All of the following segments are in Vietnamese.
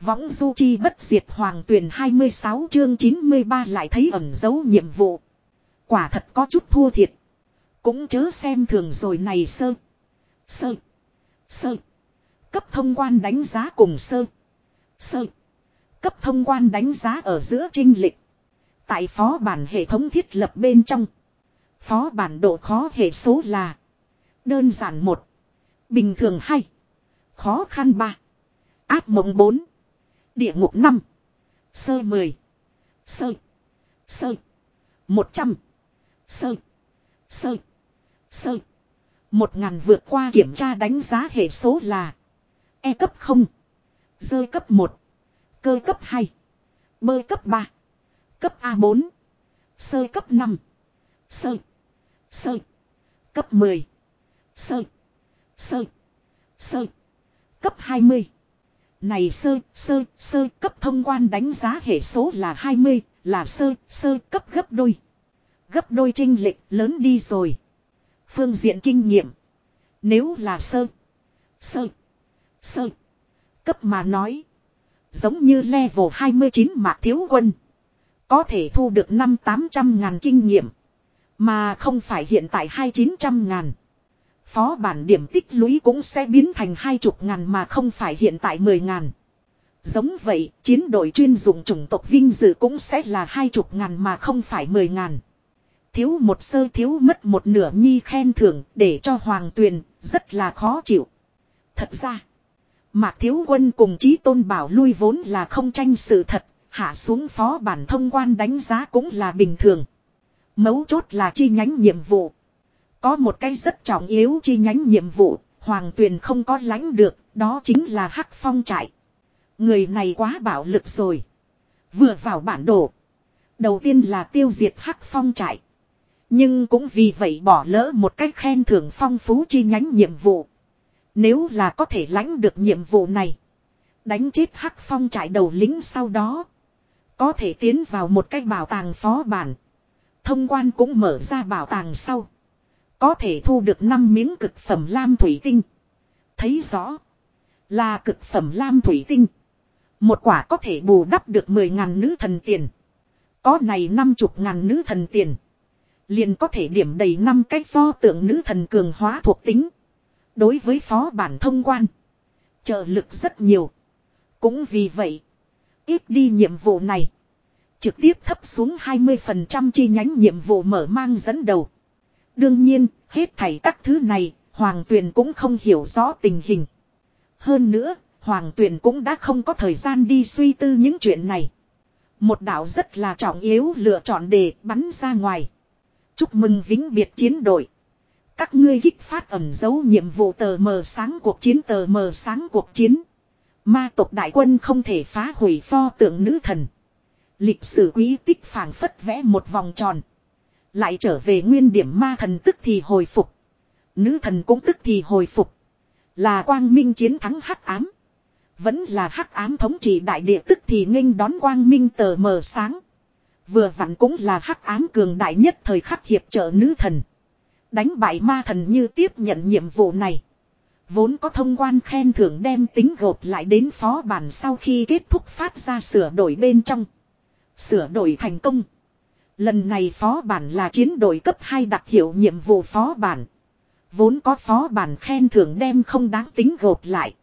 Võng du chi bất diệt hoàng tuyển 26 chương 93 lại thấy ẩn dấu nhiệm vụ. Quả thật có chút thua thiệt. Cũng chớ xem thường rồi này sơ. Sơ. Sơ. Cấp thông quan đánh giá cùng sơ. Sơ. Cấp thông quan đánh giá ở giữa trinh lịch. Tại phó bản hệ thống thiết lập bên trong. Phó bản độ khó hệ số là. Đơn giản một, Bình thường hai, Khó khăn ba, Áp mộng bốn Địa ngục năm Sơ mười Sơ. Sơ. một trăm Sơ. Sơ. Sơ. Một ngàn vượt qua kiểm tra đánh giá hệ số là E cấp không Dơ cấp một Cơ cấp hai Bơ cấp ba Cấp A bốn, Sơ cấp năm Sơ. Sơ. Cấp mười Sơ. Sơ. Sơ. Cấp 20. Này sơ, sơ, sơ cấp thông quan đánh giá hệ số là 20, là sơ, sơ cấp gấp đôi. Gấp đôi trinh lệch lớn đi rồi. Phương diện kinh nghiệm. Nếu là sơ, sơ, sơ, cấp mà nói. Giống như level 29 mạc thiếu quân. Có thể thu được 5-800 ngàn kinh nghiệm. Mà không phải hiện tại 2-900 ngàn. Phó bản điểm tích lũy cũng sẽ biến thành hai chục ngàn mà không phải hiện tại mười ngàn. Giống vậy, chiến đội chuyên dụng chủng tộc vinh dự cũng sẽ là hai chục ngàn mà không phải mười ngàn. Thiếu một sơ thiếu mất một nửa nhi khen thưởng để cho hoàng tuyền, rất là khó chịu. Thật ra, Mạc Thiếu Quân cùng Chí Tôn Bảo lui vốn là không tranh sự thật, hạ xuống phó bản thông quan đánh giá cũng là bình thường. Mấu chốt là chi nhánh nhiệm vụ. Có một cái rất trọng yếu chi nhánh nhiệm vụ, Hoàng Tuyền không có lãnh được, đó chính là Hắc Phong trại. Người này quá bạo lực rồi. Vừa vào bản đồ. Đầu tiên là tiêu diệt Hắc Phong trại. Nhưng cũng vì vậy bỏ lỡ một cách khen thưởng phong phú chi nhánh nhiệm vụ. Nếu là có thể lãnh được nhiệm vụ này. Đánh chết Hắc Phong trại đầu lính sau đó. Có thể tiến vào một cái bảo tàng phó bản. Thông quan cũng mở ra bảo tàng sau. Có thể thu được 5 miếng cực phẩm lam thủy tinh. Thấy rõ. Là cực phẩm lam thủy tinh. Một quả có thể bù đắp được 10.000 nữ thần tiền. Có này 50 ngàn nữ thần tiền. Liền có thể điểm đầy năm cách pho tượng nữ thần cường hóa thuộc tính. Đối với phó bản thông quan. Trợ lực rất nhiều. Cũng vì vậy. Ít đi nhiệm vụ này. Trực tiếp thấp xuống 20% chi nhánh nhiệm vụ mở mang dẫn đầu. Đương nhiên, hết thảy các thứ này, Hoàng Tuyền cũng không hiểu rõ tình hình. Hơn nữa, Hoàng Tuyền cũng đã không có thời gian đi suy tư những chuyện này. Một đạo rất là trọng yếu lựa chọn để bắn ra ngoài. Chúc mừng vĩnh biệt chiến đội. Các ngươi hích phát ẩn dấu nhiệm vụ tờ mờ sáng cuộc chiến tờ mờ sáng cuộc chiến. Ma tộc đại quân không thể phá hủy pho tượng nữ thần. Lịch sử quý tích phảng phất vẽ một vòng tròn. Lại trở về nguyên điểm ma thần tức thì hồi phục. Nữ thần cũng tức thì hồi phục. Là quang minh chiến thắng hắc ám. Vẫn là hắc ám thống trị đại địa tức thì nghênh đón quang minh tờ mờ sáng. Vừa vặn cũng là hắc ám cường đại nhất thời khắc hiệp trợ nữ thần. Đánh bại ma thần như tiếp nhận nhiệm vụ này. Vốn có thông quan khen thưởng đem tính gộp lại đến phó bản sau khi kết thúc phát ra sửa đổi bên trong. Sửa đổi thành công. Lần này phó bản là chiến đội cấp 2 đặc hiệu nhiệm vụ phó bản. Vốn có phó bản khen thưởng đem không đáng tính gộp lại.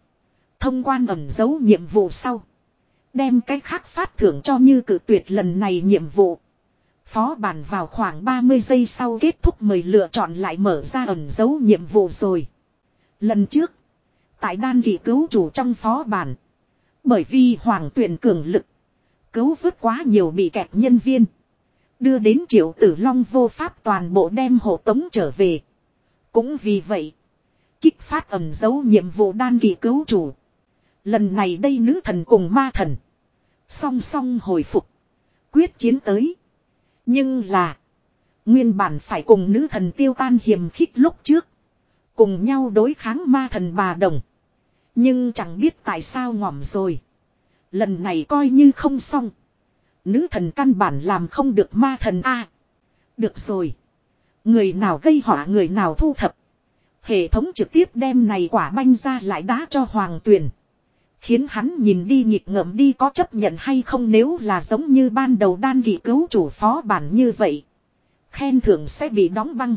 Thông quan ẩn dấu nhiệm vụ sau. Đem cách khác phát thưởng cho như cử tuyệt lần này nhiệm vụ. Phó bản vào khoảng 30 giây sau kết thúc mời lựa chọn lại mở ra ẩn dấu nhiệm vụ rồi. Lần trước. Tại đan kỳ cứu chủ trong phó bản. Bởi vì hoàng tuyển cường lực. Cứu vớt quá nhiều bị kẹt nhân viên. Đưa đến triệu tử long vô pháp toàn bộ đem hộ tống trở về. Cũng vì vậy. Kích phát ẩm dấu nhiệm vụ đan kỳ cứu chủ. Lần này đây nữ thần cùng ma thần. Song song hồi phục. Quyết chiến tới. Nhưng là. Nguyên bản phải cùng nữ thần tiêu tan hiểm khích lúc trước. Cùng nhau đối kháng ma thần bà đồng. Nhưng chẳng biết tại sao ngỏm rồi. Lần này coi như không xong. Nữ thần căn bản làm không được ma thần a. được rồi. Người nào gây họa người nào thu thập. Hệ thống trực tiếp đem này quả banh ra lại đá cho hoàng tuyền. Khiến hắn nhìn đi nhịp ngợm đi có chấp nhận hay không nếu là giống như ban đầu đan kỳ cứu chủ phó bản như vậy. Khen thưởng sẽ bị đóng băng.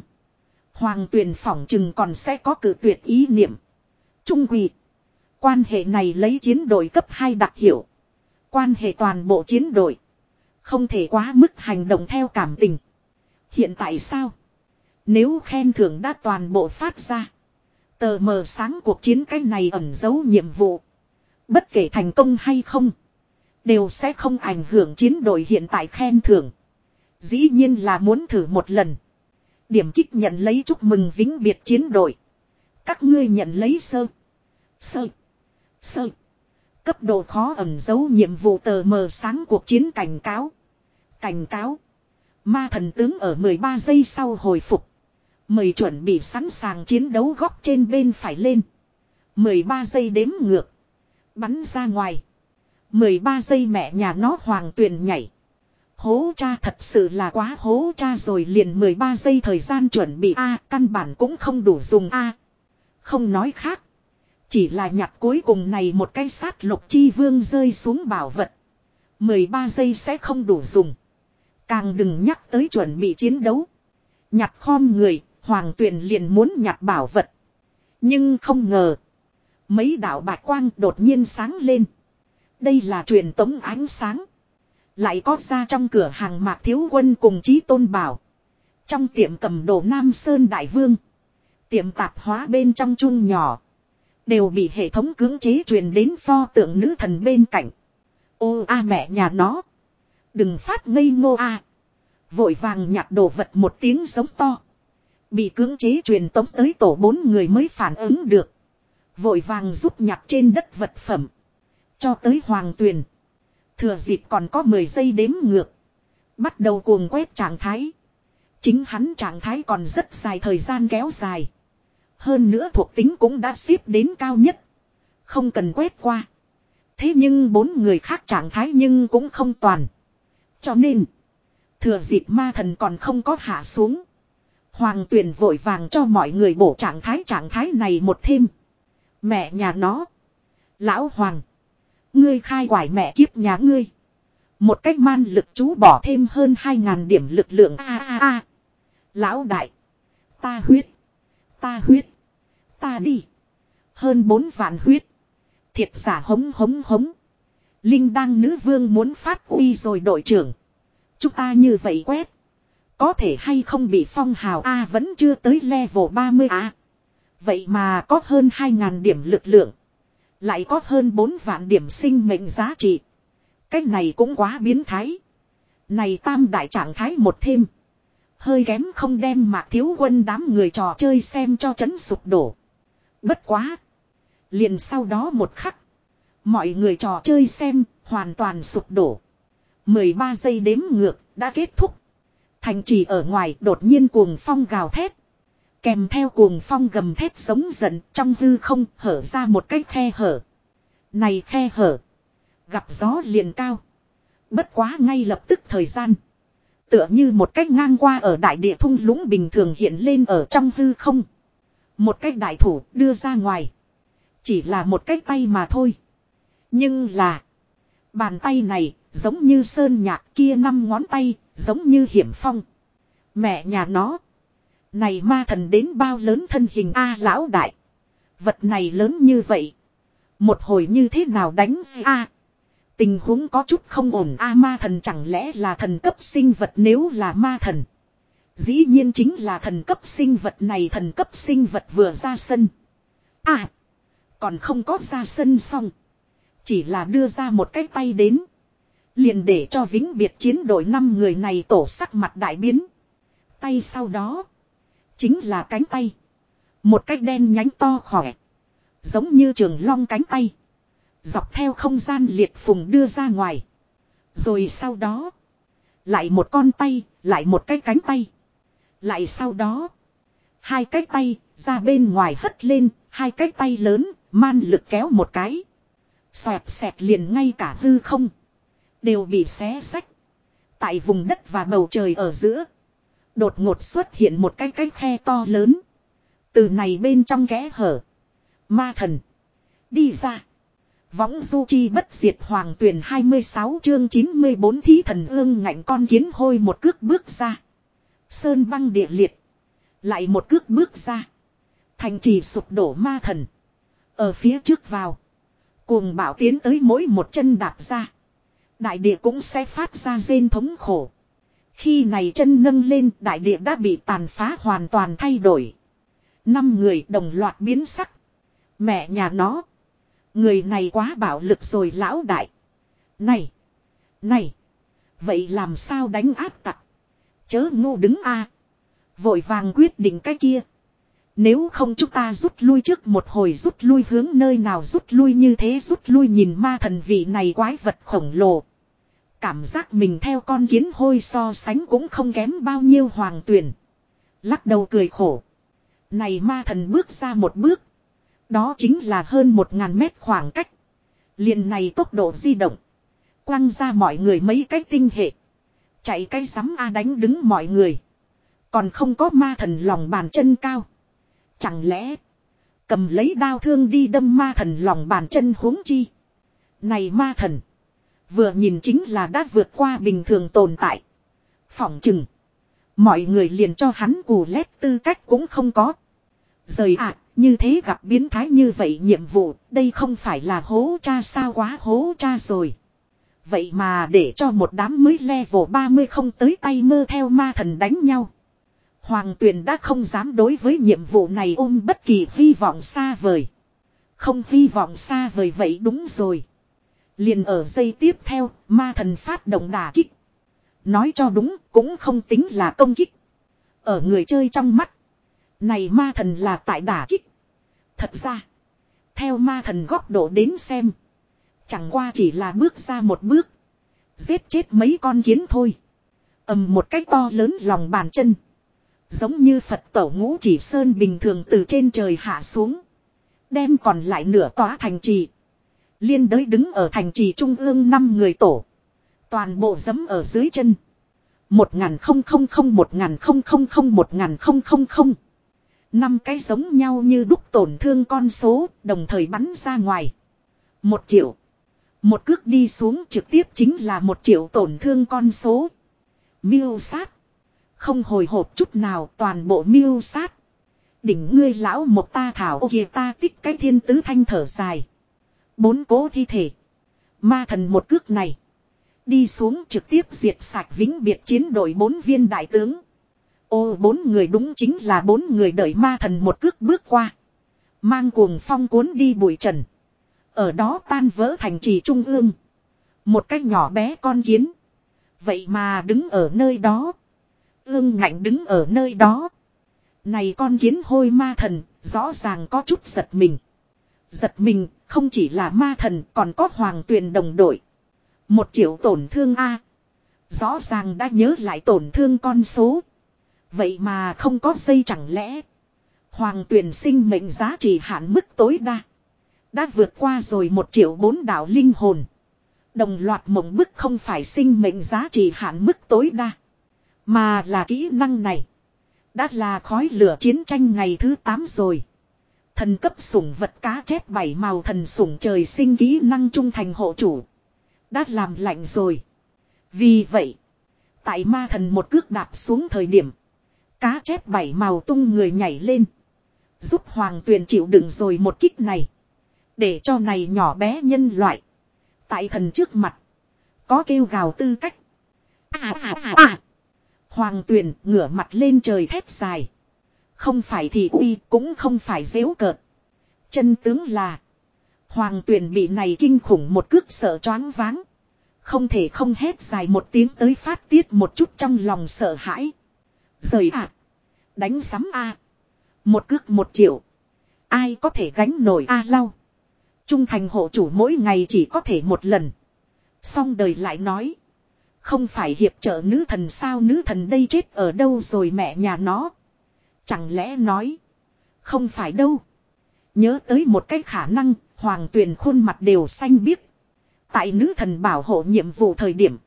Hoàng tuyển phỏng chừng còn sẽ có cử tuyệt ý niệm. Trung quỳ. Quan hệ này lấy chiến đội cấp 2 đặc hiệu. Quan hệ toàn bộ chiến đội. Không thể quá mức hành động theo cảm tình. Hiện tại sao? Nếu khen thưởng đã toàn bộ phát ra. Tờ mờ sáng cuộc chiến cái này ẩn giấu nhiệm vụ. Bất kể thành công hay không. Đều sẽ không ảnh hưởng chiến đội hiện tại khen thưởng. Dĩ nhiên là muốn thử một lần. Điểm kích nhận lấy chúc mừng vĩnh biệt chiến đội. Các ngươi nhận lấy sơ. Sơ. Sơ. Cấp độ khó ẩn giấu nhiệm vụ tờ mờ sáng cuộc chiến cảnh cáo. Cảnh cáo. Ma thần tướng ở 13 giây sau hồi phục. Mời chuẩn bị sẵn sàng chiến đấu góc trên bên phải lên. 13 giây đếm ngược. Bắn ra ngoài. 13 giây mẹ nhà nó hoàng tuyền nhảy. Hố cha thật sự là quá hố cha rồi liền 13 giây thời gian chuẩn bị A, căn bản cũng không đủ dùng A. Không nói khác. Chỉ là nhặt cuối cùng này một cái sát lục chi vương rơi xuống bảo vật. 13 giây sẽ không đủ dùng. Càng đừng nhắc tới chuẩn bị chiến đấu. Nhặt khom người, hoàng tuyền liền muốn nhặt bảo vật. Nhưng không ngờ. Mấy đạo bạch quang đột nhiên sáng lên. Đây là truyền tống ánh sáng. Lại có ra trong cửa hàng mạc thiếu quân cùng chí tôn bảo. Trong tiệm cầm đồ Nam Sơn Đại Vương. Tiệm tạp hóa bên trong chung nhỏ. Đều bị hệ thống cưỡng chế truyền đến pho tượng nữ thần bên cạnh. Ô a mẹ nhà nó. Đừng phát ngây ngô a. Vội vàng nhặt đồ vật một tiếng giống to. Bị cưỡng chế truyền tống tới tổ bốn người mới phản ứng được. Vội vàng giúp nhặt trên đất vật phẩm. Cho tới hoàng tuyền. Thừa dịp còn có 10 giây đếm ngược. Bắt đầu cuồng quét trạng thái. Chính hắn trạng thái còn rất dài, thời gian kéo dài. Hơn nữa thuộc tính cũng đã xếp đến cao nhất. Không cần quét qua. Thế nhưng bốn người khác trạng thái nhưng cũng không toàn. Cho nên. Thừa dịp ma thần còn không có hạ xuống. Hoàng tuyển vội vàng cho mọi người bổ trạng thái trạng thái này một thêm. Mẹ nhà nó. Lão Hoàng. Ngươi khai quải mẹ kiếp nhà ngươi. Một cách man lực chú bỏ thêm hơn 2.000 điểm lực lượng a a a. Lão đại. Ta huyết. Ta huyết. Ta đi. Hơn 4 vạn huyết. Thiệt giả hống hống hống. Linh đăng nữ vương muốn phát uy rồi đội trưởng. Chúng ta như vậy quét. Có thể hay không bị phong hào A vẫn chưa tới level 30 A. Vậy mà có hơn 2.000 điểm lực lượng. Lại có hơn 4 vạn điểm sinh mệnh giá trị. Cách này cũng quá biến thái. Này tam đại trạng thái một thêm. Hơi kém không đem mạc thiếu quân đám người trò chơi xem cho chấn sụp đổ. Bất quá. Liền sau đó một khắc. Mọi người trò chơi xem, hoàn toàn sụp đổ. 13 giây đếm ngược, đã kết thúc. Thành trì ở ngoài, đột nhiên cuồng phong gào thét. Kèm theo cuồng phong gầm thét sống giận, trong hư không, hở ra một cái khe hở. Này khe hở. Gặp gió liền cao. Bất quá ngay lập tức thời gian. Tựa như một cách ngang qua ở đại địa thung lũng bình thường hiện lên ở trong hư không. Một cách đại thủ đưa ra ngoài. Chỉ là một cách tay mà thôi. Nhưng là. Bàn tay này giống như sơn nhạc kia năm ngón tay, giống như hiểm phong. Mẹ nhà nó. Này ma thần đến bao lớn thân hình A lão đại. Vật này lớn như vậy. Một hồi như thế nào đánh A. Tình huống có chút không ổn, A ma thần chẳng lẽ là thần cấp sinh vật nếu là ma thần. Dĩ nhiên chính là thần cấp sinh vật này, thần cấp sinh vật vừa ra sân. À. Còn không có ra sân xong. Chỉ là đưa ra một cái tay đến. Liền để cho vĩnh biệt chiến đội năm người này tổ sắc mặt đại biến. Tay sau đó. Chính là cánh tay. Một cái đen nhánh to khỏe. Giống như trường long cánh tay. Dọc theo không gian liệt phùng đưa ra ngoài. Rồi sau đó. Lại một con tay, lại một cái cánh tay. Lại sau đó. Hai cái tay, ra bên ngoài hất lên, hai cái tay lớn, man lực kéo một cái. Xoẹt xẹt liền ngay cả hư không. Đều bị xé sách. Tại vùng đất và bầu trời ở giữa. Đột ngột xuất hiện một cái cái khe to lớn. Từ này bên trong kẽ hở. Ma thần. Đi ra. Võng du chi bất diệt hoàng tuyển 26 chương 94 thí thần ương ngạnh con kiến hôi một cước bước ra. Sơn băng địa liệt. Lại một cước bước ra. Thành trì sụp đổ ma thần. Ở phía trước vào. Cuồng bạo tiến tới mỗi một chân đạp ra. Đại địa cũng sẽ phát ra rên thống khổ. Khi này chân nâng lên, đại địa đã bị tàn phá hoàn toàn thay đổi. Năm người đồng loạt biến sắc. Mẹ nhà nó. Người này quá bạo lực rồi lão đại. Này. Này. Vậy làm sao đánh áp tặc. Chớ ngu đứng a Vội vàng quyết định cái kia. Nếu không chúng ta rút lui trước một hồi rút lui hướng nơi nào rút lui như thế rút lui nhìn ma thần vị này quái vật khổng lồ. Cảm giác mình theo con kiến hôi so sánh cũng không kém bao nhiêu hoàng tuyển. Lắc đầu cười khổ. Này ma thần bước ra một bước. Đó chính là hơn một ngàn mét khoảng cách. liền này tốc độ di động. Quăng ra mọi người mấy cái tinh hệ. Chạy cái sắm A đánh đứng mọi người. Còn không có ma thần lòng bàn chân cao. Chẳng lẽ. Cầm lấy đao thương đi đâm ma thần lòng bàn chân huống chi. Này ma thần. Vừa nhìn chính là đã vượt qua bình thường tồn tại. Phỏng chừng. Mọi người liền cho hắn cù lét tư cách cũng không có. Rời ạ, như thế gặp biến thái như vậy nhiệm vụ, đây không phải là hố cha sao quá hố cha rồi. Vậy mà để cho một đám mới level 30 không tới tay mơ theo ma thần đánh nhau. Hoàng tuyền đã không dám đối với nhiệm vụ này ôm bất kỳ hy vọng xa vời. Không hy vọng xa vời vậy đúng rồi. Liền ở giây tiếp theo, ma thần phát động đà kích. Nói cho đúng, cũng không tính là công kích. Ở người chơi trong mắt. Này ma thần là tại đả kích. Thật ra, theo ma thần góc độ đến xem. Chẳng qua chỉ là bước ra một bước. Giết chết mấy con kiến thôi. ầm một cách to lớn lòng bàn chân. Giống như Phật tổ ngũ chỉ sơn bình thường từ trên trời hạ xuống. Đem còn lại nửa tòa thành trì. Liên đới đứng ở thành trì trung ương năm người tổ. Toàn bộ dấm ở dưới chân. Một ngàn không không không một ngàn không không không, một ngàn không không không. Năm cái giống nhau như đúc tổn thương con số, đồng thời bắn ra ngoài. Một triệu. Một cước đi xuống trực tiếp chính là một triệu tổn thương con số. Miêu sát. Không hồi hộp chút nào toàn bộ miêu sát. Đỉnh ngươi lão một ta thảo ô kìa ta tích cái thiên tứ thanh thở dài. Bốn cố thi thể. Ma thần một cước này. Đi xuống trực tiếp diệt sạch vĩnh biệt chiến đội bốn viên đại tướng. Ô, bốn người đúng chính là bốn người đợi ma thần một cước bước qua. Mang cuồng phong cuốn đi bụi trần. Ở đó tan vỡ thành trì trung ương. Một cái nhỏ bé con kiến. Vậy mà đứng ở nơi đó. Ương ngạnh đứng ở nơi đó. Này con kiến hôi ma thần, rõ ràng có chút giật mình. Giật mình, không chỉ là ma thần còn có hoàng tuyền đồng đội. Một triệu tổn thương A. Rõ ràng đã nhớ lại tổn thương con số. Vậy mà không có dây chẳng lẽ. Hoàng tuyển sinh mệnh giá trị hạn mức tối đa. Đã vượt qua rồi một triệu bốn đạo linh hồn. Đồng loạt mộng bức không phải sinh mệnh giá trị hạn mức tối đa. Mà là kỹ năng này. Đã là khói lửa chiến tranh ngày thứ 8 rồi. Thần cấp sủng vật cá chép bảy màu thần sủng trời sinh kỹ năng trung thành hộ chủ. Đã làm lạnh rồi. Vì vậy. Tại ma thần một cước đạp xuống thời điểm. Cá chép bảy màu tung người nhảy lên. Giúp hoàng tuyền chịu đựng rồi một kích này. Để cho này nhỏ bé nhân loại. Tại thần trước mặt. Có kêu gào tư cách. À à à à. Hoàng tuyền ngửa mặt lên trời thép dài. Không phải thì uy cũng không phải dễu cợt. Chân tướng là. Hoàng tuyền bị này kinh khủng một cước sợ choáng váng. Không thể không hét dài một tiếng tới phát tiết một chút trong lòng sợ hãi. Rời ạ. À. Đánh sắm A. Một cước một triệu. Ai có thể gánh nổi A lau. Trung thành hộ chủ mỗi ngày chỉ có thể một lần. Xong đời lại nói. Không phải hiệp trợ nữ thần sao nữ thần đây chết ở đâu rồi mẹ nhà nó. Chẳng lẽ nói. Không phải đâu. Nhớ tới một cái khả năng. Hoàng tuyền khuôn mặt đều xanh biếc. Tại nữ thần bảo hộ nhiệm vụ thời điểm.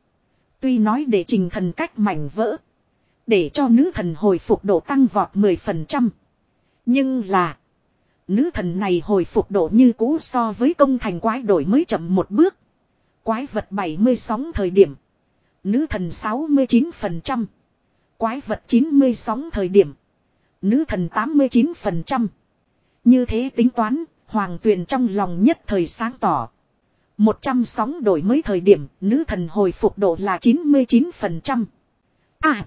Tuy nói để trình thần cách mảnh vỡ. Để cho nữ thần hồi phục độ tăng vọt 10%. Nhưng là. Nữ thần này hồi phục độ như cũ so với công thành quái đổi mới chậm một bước. Quái vật 70 sóng thời điểm. Nữ thần 69%. Quái vật 90 sóng thời điểm. Nữ thần 89%. Như thế tính toán, hoàng tuyền trong lòng nhất thời sáng tỏ. 100 sóng đổi mới thời điểm, nữ thần hồi phục độ là 99%. À,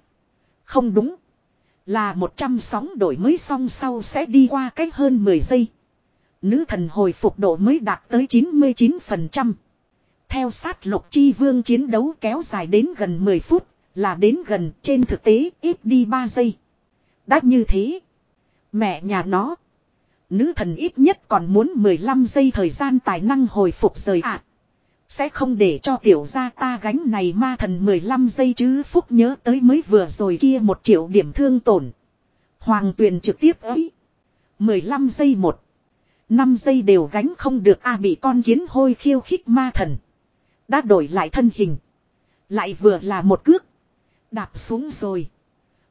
không đúng. Là 100 sóng đổi mới xong sau sẽ đi qua cách hơn 10 giây. Nữ thần hồi phục độ mới đạt tới 99%. Theo sát lục chi vương chiến đấu kéo dài đến gần 10 phút, là đến gần trên thực tế ít đi 3 giây. Đã như thế. Mẹ nhà nó. Nữ thần ít nhất còn muốn 15 giây thời gian tài năng hồi phục rời ạ. À. Sẽ không để cho tiểu gia ta gánh này ma thần 15 giây chứ phúc nhớ tới mới vừa rồi kia một triệu điểm thương tổn. Hoàng tuyền trực tiếp ấy. 15 giây một. 5 giây đều gánh không được a bị con kiến hôi khiêu khích ma thần. Đã đổi lại thân hình. Lại vừa là một cước. Đạp xuống rồi.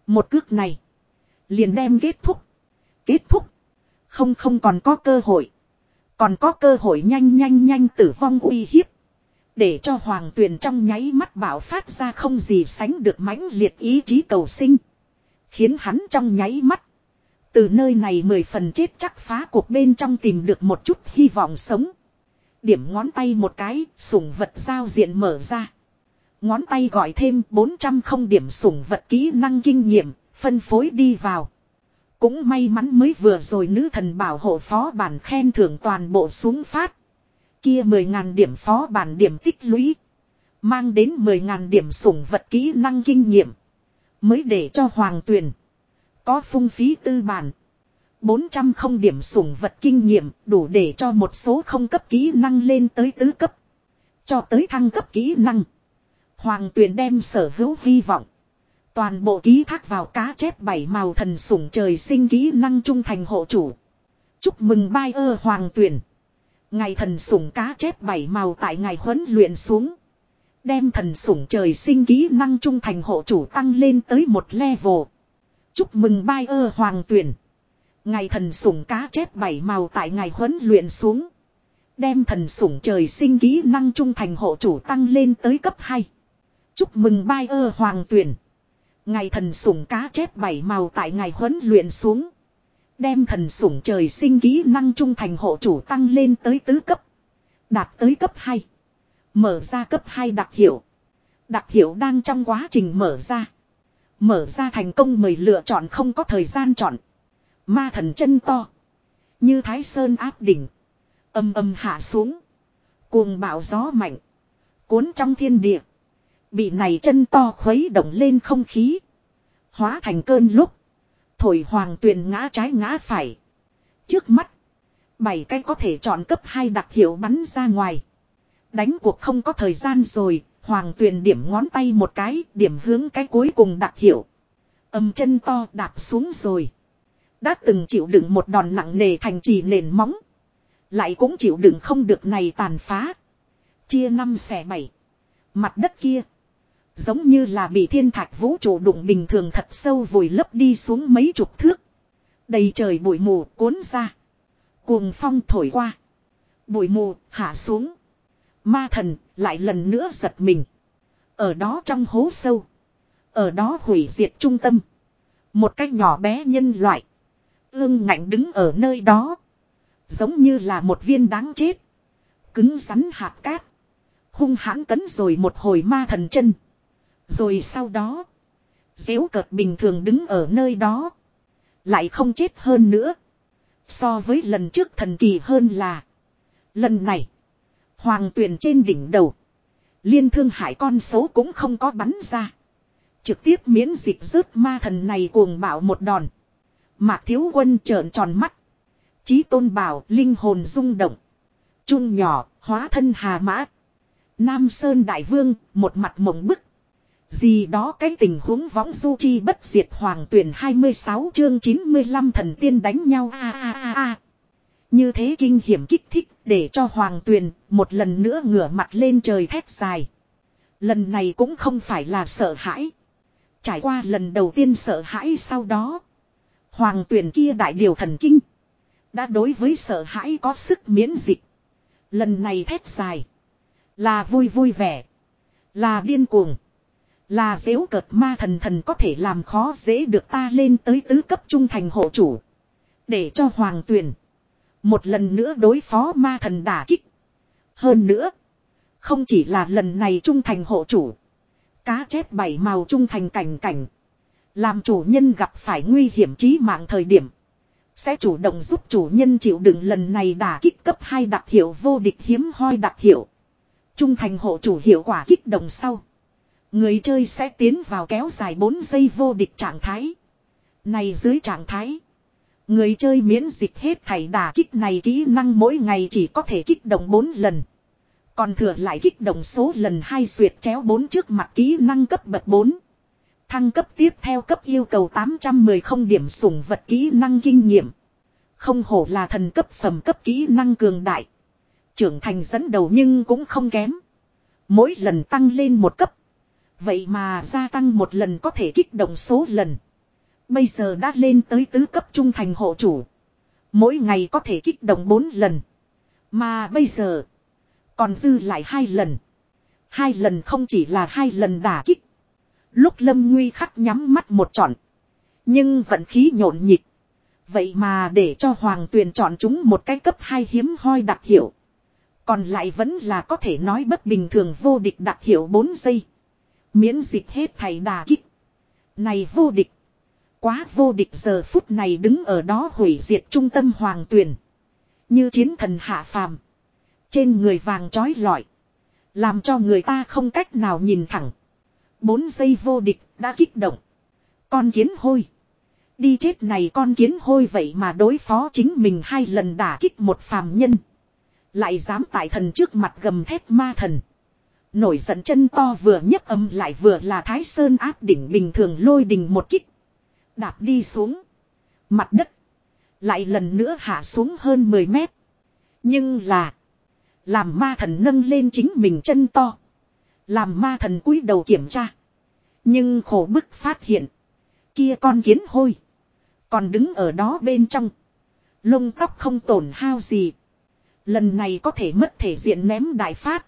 Một cước này. Liền đem kết thúc. Kết thúc. Không không còn có cơ hội. Còn có cơ hội nhanh nhanh nhanh tử vong uy hiếp. Để cho hoàng tuyền trong nháy mắt bảo phát ra không gì sánh được mãnh liệt ý chí cầu sinh. Khiến hắn trong nháy mắt. Từ nơi này mười phần chết chắc phá cuộc bên trong tìm được một chút hy vọng sống. Điểm ngón tay một cái, sủng vật giao diện mở ra. Ngón tay gọi thêm 400 không điểm sủng vật kỹ năng kinh nghiệm, phân phối đi vào. Cũng may mắn mới vừa rồi nữ thần bảo hộ phó bản khen thưởng toàn bộ xuống phát. Kia 10.000 điểm phó bản điểm tích lũy. Mang đến 10.000 điểm sủng vật kỹ năng kinh nghiệm. Mới để cho hoàng tuyền. Có phung phí tư bản. 400 không điểm sủng vật kinh nghiệm, đủ để cho một số không cấp kỹ năng lên tới tứ cấp. Cho tới thăng cấp kỹ năng. Hoàng tuyền đem sở hữu hy vọng. Toàn bộ ký thác vào cá chép bảy màu thần sủng trời sinh kỹ năng trung thành hộ chủ. Chúc mừng bai ơ hoàng tuyển. Ngày thần sủng cá chép bảy màu tại ngày huấn luyện xuống. Đem thần sủng trời sinh kỹ năng trung thành hộ chủ tăng lên tới một level. Chúc mừng bai ơ hoàng tuyển. Ngày thần sủng cá chép bảy màu tại ngày huấn luyện xuống. Đem thần sủng trời sinh kỹ năng trung thành hộ chủ tăng lên tới cấp 2. Chúc mừng bai ơ hoàng tuyển. Ngày thần sủng cá chép bảy màu tại ngày huấn luyện xuống. Đem thần sủng trời sinh kỹ năng trung thành hộ chủ tăng lên tới tứ cấp. Đạt tới cấp 2. Mở ra cấp 2 đặc hiệu. Đặc hiệu đang trong quá trình mở ra. Mở ra thành công mời lựa chọn không có thời gian chọn. Ma thần chân to. Như thái sơn áp đỉnh. Âm âm hạ xuống. Cuồng bão gió mạnh. Cuốn trong thiên địa. Bị này chân to khuấy động lên không khí. Hóa thành cơn lúc. Thổi hoàng tuyền ngã trái ngã phải. Trước mắt. Bảy cái có thể chọn cấp hai đặc hiệu bắn ra ngoài. Đánh cuộc không có thời gian rồi. Hoàng tuyền điểm ngón tay một cái. Điểm hướng cái cuối cùng đặc hiệu. Âm chân to đạp xuống rồi. Đã từng chịu đựng một đòn nặng nề thành trì nền móng. Lại cũng chịu đựng không được này tàn phá. Chia năm xẻ bảy. Mặt đất kia. Giống như là bị thiên thạch vũ trụ đụng bình thường thật sâu vùi lấp đi xuống mấy chục thước. Đầy trời bụi mù cuốn ra. Cuồng phong thổi qua. Bụi mù hạ xuống. Ma thần lại lần nữa giật mình. Ở đó trong hố sâu. Ở đó hủy diệt trung tâm. Một cách nhỏ bé nhân loại. Ương ngạnh đứng ở nơi đó. Giống như là một viên đáng chết. Cứng rắn hạt cát. Hung hãn cấn rồi một hồi ma thần chân. Rồi sau đó. Dễu cợt bình thường đứng ở nơi đó. Lại không chết hơn nữa. So với lần trước thần kỳ hơn là. Lần này. Hoàng tuyển trên đỉnh đầu. Liên thương hải con số cũng không có bắn ra. Trực tiếp miễn dịch rớt ma thần này cuồng bạo một đòn. Mạc thiếu quân trợn tròn mắt. Chí tôn bảo linh hồn rung động. Chun nhỏ, hóa thân hà mã. Nam Sơn Đại Vương, một mặt mộng bức gì đó cái tình huống võng du chi bất diệt hoàng tuyển 26 chương 95 thần tiên đánh nhau, a a a a. Như thế kinh hiểm kích thích để cho hoàng tuyền một lần nữa ngửa mặt lên trời thét dài. Lần này cũng không phải là sợ hãi. Trải qua lần đầu tiên sợ hãi sau đó. Hoàng tuyển kia đại điều thần kinh. Đã đối với sợ hãi có sức miễn dịch. Lần này thét dài. Là vui vui vẻ. Là điên cuồng. Là dễu cợt ma thần thần có thể làm khó dễ được ta lên tới tứ cấp trung thành hộ chủ. Để cho hoàng tuyển. Một lần nữa đối phó ma thần đả kích. Hơn nữa. Không chỉ là lần này trung thành hộ chủ. Cá chép bảy màu trung thành cảnh cảnh. Làm chủ nhân gặp phải nguy hiểm chí mạng thời điểm. Sẽ chủ động giúp chủ nhân chịu đựng lần này đả kích cấp 2 đặc hiệu vô địch hiếm hoi đặc hiệu. Trung thành hộ chủ hiệu quả kích động sau. Người chơi sẽ tiến vào kéo dài 4 giây vô địch trạng thái. Này dưới trạng thái. Người chơi miễn dịch hết thảy đả kích này kỹ năng mỗi ngày chỉ có thể kích động 4 lần. Còn thừa lại kích động số lần hai xuyệt chéo 4 trước mặt kỹ năng cấp bậc 4. Thăng cấp tiếp theo cấp yêu cầu 810 không điểm sủng vật kỹ năng kinh nghiệm. Không hổ là thần cấp phẩm cấp kỹ năng cường đại. Trưởng thành dẫn đầu nhưng cũng không kém. Mỗi lần tăng lên một cấp. Vậy mà gia tăng một lần có thể kích động số lần. Bây giờ đã lên tới tứ cấp trung thành hộ chủ. Mỗi ngày có thể kích động 4 lần. Mà bây giờ. Còn dư lại hai lần. Hai lần không chỉ là hai lần đả kích. Lúc lâm nguy khắc nhắm mắt một trọn. Nhưng vận khí nhộn nhịp. Vậy mà để cho hoàng tuyền chọn chúng một cái cấp hai hiếm hoi đặc hiệu. Còn lại vẫn là có thể nói bất bình thường vô địch đặc hiệu 4 giây. Miễn dịch hết thầy đà kích. Này vô địch. Quá vô địch giờ phút này đứng ở đó hủy diệt trung tâm hoàng tuyền. Như chiến thần hạ phàm. Trên người vàng trói lọi. Làm cho người ta không cách nào nhìn thẳng. Bốn giây vô địch đã kích động. Con kiến hôi. Đi chết này con kiến hôi vậy mà đối phó chính mình hai lần đả kích một phàm nhân. Lại dám tại thần trước mặt gầm thét ma thần. Nổi giận chân to vừa nhấp âm lại vừa là thái sơn áp đỉnh bình thường lôi đình một kích. Đạp đi xuống. Mặt đất. Lại lần nữa hạ xuống hơn 10 mét. Nhưng là. Làm ma thần nâng lên chính mình chân to. Làm ma thần cúi đầu kiểm tra. Nhưng khổ bức phát hiện. Kia con kiến hôi. Còn đứng ở đó bên trong. Lông tóc không tổn hao gì. Lần này có thể mất thể diện ném đại phát.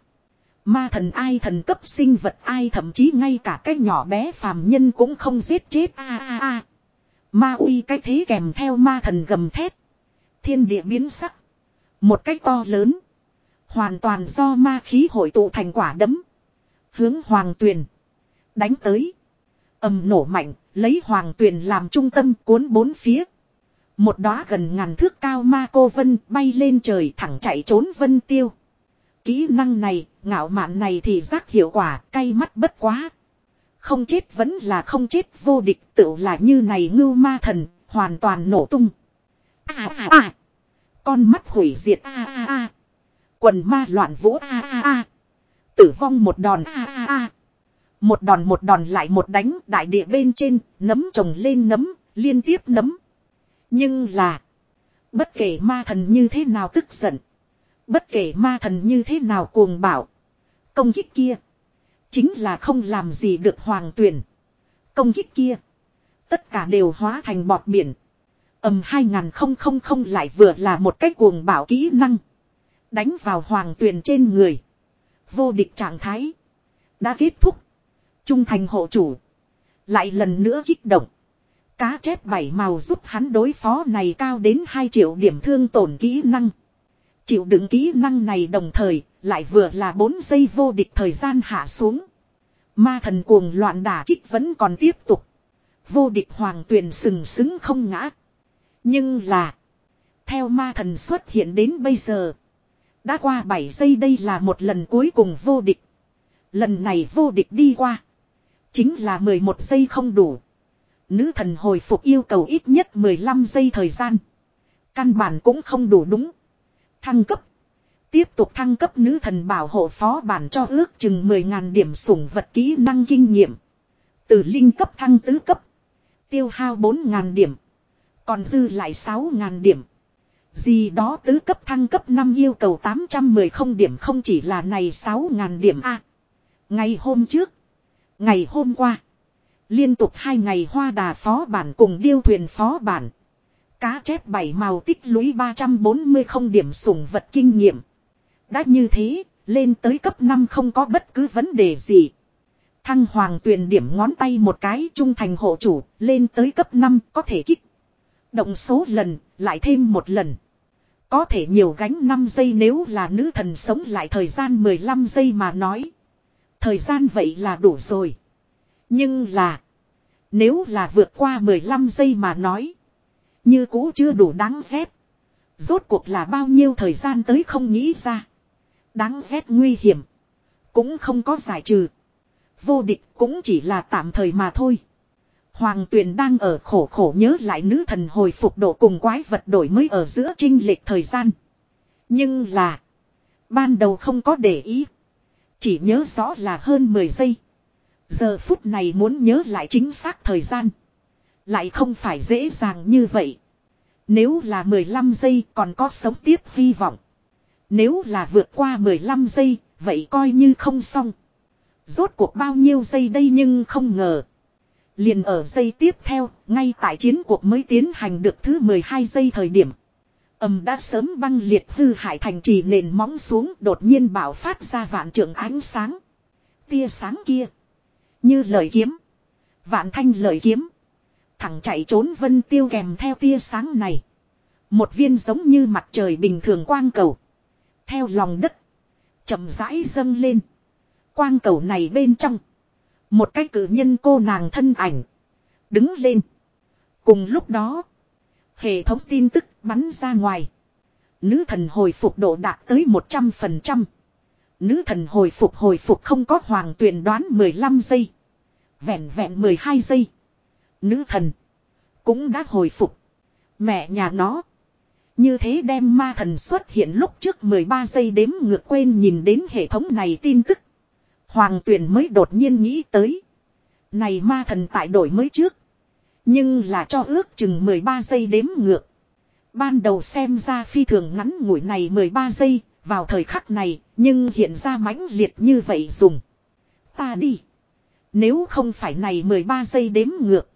Ma thần ai thần cấp sinh vật ai thậm chí ngay cả cái nhỏ bé phàm nhân cũng không giết chết a a a. Ma uy cái thế kèm theo ma thần gầm thét. Thiên địa biến sắc. Một cách to lớn. Hoàn toàn do ma khí hội tụ thành quả đấm. Hướng hoàng tuyền. Đánh tới. ầm nổ mạnh, lấy hoàng tuyền làm trung tâm cuốn bốn phía. Một đóa gần ngàn thước cao ma cô vân bay lên trời thẳng chạy trốn vân tiêu. Kỹ năng này, ngạo mạn này thì giác hiệu quả, cay mắt bất quá. Không chết vẫn là không chết vô địch tự là như này ngưu ma thần, hoàn toàn nổ tung. À à à. Con mắt hủy diệt a a a. Quần ma loạn vũ a a a. Tử vong một đòn a a a. Một đòn một đòn lại một đánh đại địa bên trên, nấm trồng lên nấm, liên tiếp nấm. Nhưng là. Bất kể ma thần như thế nào tức giận. Bất kể ma thần như thế nào cuồng bảo. Công kích kia. Chính là không làm gì được hoàng tuyển. Công kích kia. Tất cả đều hóa thành bọt biển. ầm 2000 lại vừa là một cách cuồng bảo kỹ năng. Đánh vào hoàng tuyền trên người. Vô địch trạng thái. Đã kết thúc. Trung thành hộ chủ. Lại lần nữa kích động. Cá chép bảy màu giúp hắn đối phó này cao đến 2 triệu điểm thương tổn kỹ năng. Chịu đựng kỹ năng này đồng thời, lại vừa là 4 giây vô địch thời gian hạ xuống. Ma thần cuồng loạn đả kích vẫn còn tiếp tục. Vô địch hoàng tuyền sừng sững không ngã. Nhưng là, theo ma thần xuất hiện đến bây giờ, đã qua 7 giây đây là một lần cuối cùng vô địch. Lần này vô địch đi qua. Chính là 11 giây không đủ. Nữ thần hồi phục yêu cầu ít nhất 15 giây thời gian. Căn bản cũng không đủ đúng. Thăng cấp. Tiếp tục thăng cấp nữ thần bảo hộ phó bản cho ước chừng 10.000 điểm sủng vật kỹ năng kinh nghiệm. Từ linh cấp thăng tứ cấp. Tiêu hao 4.000 điểm. Còn dư lại 6.000 điểm. Gì đó tứ cấp thăng cấp 5 yêu cầu 810 không điểm không chỉ là này 6.000 điểm A. Ngày hôm trước. Ngày hôm qua. Liên tục hai ngày hoa đà phó bản cùng điêu thuyền phó bản. Cá chép bảy màu tích lũy 340 không điểm sủng vật kinh nghiệm. Đã như thế, lên tới cấp 5 không có bất cứ vấn đề gì. Thăng hoàng tuyển điểm ngón tay một cái trung thành hộ chủ, lên tới cấp 5 có thể kích. Động số lần, lại thêm một lần. Có thể nhiều gánh 5 giây nếu là nữ thần sống lại thời gian 15 giây mà nói. Thời gian vậy là đủ rồi. Nhưng là. Nếu là vượt qua 15 giây mà nói. Như cũ chưa đủ đáng ghét. Rốt cuộc là bao nhiêu thời gian tới không nghĩ ra. Đáng ghét nguy hiểm. Cũng không có giải trừ. Vô địch cũng chỉ là tạm thời mà thôi. Hoàng tuyền đang ở khổ khổ nhớ lại nữ thần hồi phục độ cùng quái vật đổi mới ở giữa trinh lệch thời gian. Nhưng là. Ban đầu không có để ý. Chỉ nhớ rõ là hơn 10 giây. Giờ phút này muốn nhớ lại chính xác thời gian. Lại không phải dễ dàng như vậy. Nếu là 15 giây còn có sống tiếp hy vọng. Nếu là vượt qua 15 giây, vậy coi như không xong. Rốt cuộc bao nhiêu giây đây nhưng không ngờ. Liền ở giây tiếp theo, ngay tại chiến cuộc mới tiến hành được thứ 12 giây thời điểm. Âm đã sớm băng liệt hư hại thành trì nền móng xuống đột nhiên bảo phát ra vạn trường ánh sáng. Tia sáng kia. Như lời kiếm. Vạn thanh lời kiếm. Thẳng chạy trốn vân tiêu kèm theo tia sáng này. Một viên giống như mặt trời bình thường quang cầu. Theo lòng đất. chậm rãi dâng lên. Quang cầu này bên trong. Một cái cử nhân cô nàng thân ảnh. Đứng lên. Cùng lúc đó. Hệ thống tin tức bắn ra ngoài. Nữ thần hồi phục độ đạt tới 100%. Nữ thần hồi phục hồi phục không có hoàng tuyển đoán 15 giây. Vẹn vẹn 12 giây. Nữ thần. Cũng đã hồi phục. Mẹ nhà nó. Như thế đem ma thần xuất hiện lúc trước 13 giây đếm ngược quên nhìn đến hệ thống này tin tức. Hoàng tuyển mới đột nhiên nghĩ tới. Này ma thần tại đổi mới trước. Nhưng là cho ước chừng 13 giây đếm ngược. Ban đầu xem ra phi thường ngắn ngủi này 13 giây, vào thời khắc này, nhưng hiện ra mãnh liệt như vậy dùng. Ta đi. Nếu không phải này 13 giây đếm ngược.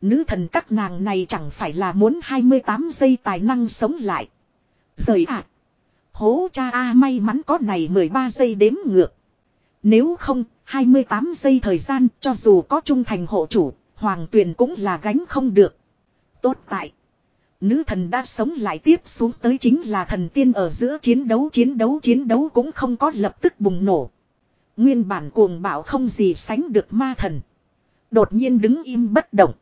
Nữ thần các nàng này chẳng phải là muốn 28 giây tài năng sống lại. Rời ạ. À. Hố cha A may mắn có này 13 giây đếm ngược. Nếu không, 28 giây thời gian cho dù có trung thành hộ chủ, hoàng tuyền cũng là gánh không được. Tốt tại. Nữ thần đã sống lại tiếp xuống tới chính là thần tiên ở giữa chiến đấu chiến đấu chiến đấu cũng không có lập tức bùng nổ. Nguyên bản cuồng bạo không gì sánh được ma thần. Đột nhiên đứng im bất động.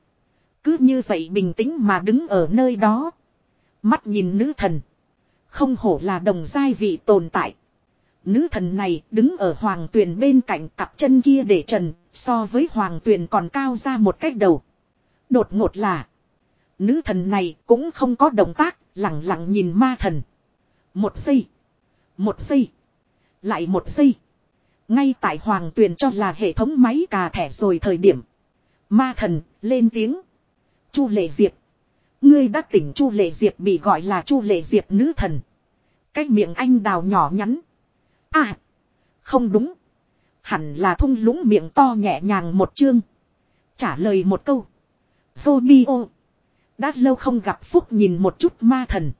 Cứ như vậy bình tĩnh mà đứng ở nơi đó. Mắt nhìn nữ thần. Không hổ là đồng giai vị tồn tại. Nữ thần này đứng ở hoàng tuyền bên cạnh cặp chân kia để trần, so với hoàng tuyền còn cao ra một cách đầu. Đột ngột là. Nữ thần này cũng không có động tác, lặng lặng nhìn ma thần. Một giây. Một giây. Lại một giây. Ngay tại hoàng tuyền cho là hệ thống máy cà thẻ rồi thời điểm. Ma thần, lên tiếng. Chu lệ diệp. Ngươi đã tỉnh Chu lệ diệp bị gọi là Chu lệ diệp nữ thần. Cái miệng anh đào nhỏ nhắn. À. Không đúng. Hẳn là thung lũng miệng to nhẹ nhàng một chương. Trả lời một câu. Romeo. Đã lâu không gặp Phúc nhìn một chút ma thần.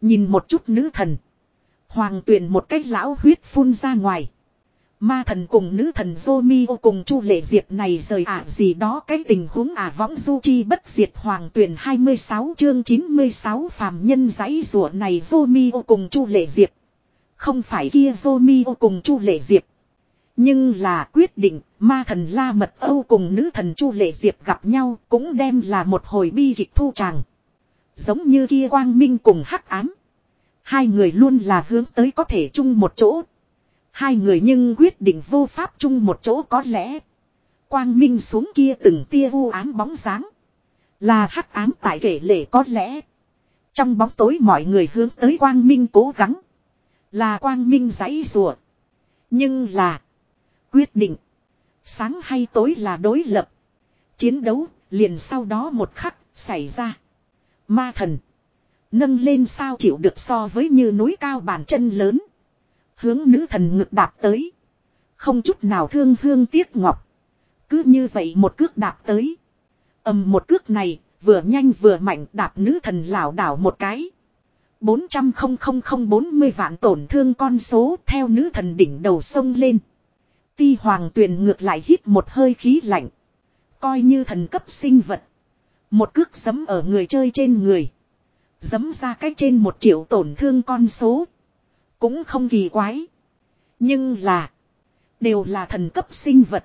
Nhìn một chút nữ thần. Hoàng tuyển một cách lão huyết phun ra ngoài. Ma thần cùng nữ thần Romeo cùng Chu Lệ Diệp này rời ả gì đó, cái tình huống ả võng du chi bất diệt hoàng tuyển 26 chương 96 phàm nhân giấy rùa này Romeo cùng Chu Lệ Diệp. Không phải kia Romeo cùng Chu Lệ Diệp. Nhưng là quyết định, ma thần La Mật Âu cùng nữ thần Chu Lệ Diệp gặp nhau cũng đem là một hồi bi kịch thu tràng. Giống như kia Quang Minh cùng Hắc Ám. Hai người luôn là hướng tới có thể chung một chỗ Hai người nhưng quyết định vô pháp chung một chỗ có lẽ. Quang minh xuống kia từng tia u ám bóng dáng. Là hắc ám tại kể lệ có lẽ. Trong bóng tối mọi người hướng tới quang minh cố gắng. Là quang minh giấy rùa. Nhưng là. Quyết định. Sáng hay tối là đối lập. Chiến đấu liền sau đó một khắc xảy ra. Ma thần. Nâng lên sao chịu được so với như núi cao bàn chân lớn. Hướng nữ thần ngực đạp tới. Không chút nào thương hương tiếc ngọc. Cứ như vậy một cước đạp tới. ầm một cước này, vừa nhanh vừa mạnh đạp nữ thần lảo đảo một cái. 400 40 vạn tổn thương con số theo nữ thần đỉnh đầu sông lên. Ti hoàng tuyền ngược lại hít một hơi khí lạnh. Coi như thần cấp sinh vật. Một cước giấm ở người chơi trên người. giấm ra cách trên một triệu tổn thương con số. Cũng không kỳ quái. Nhưng là. Đều là thần cấp sinh vật.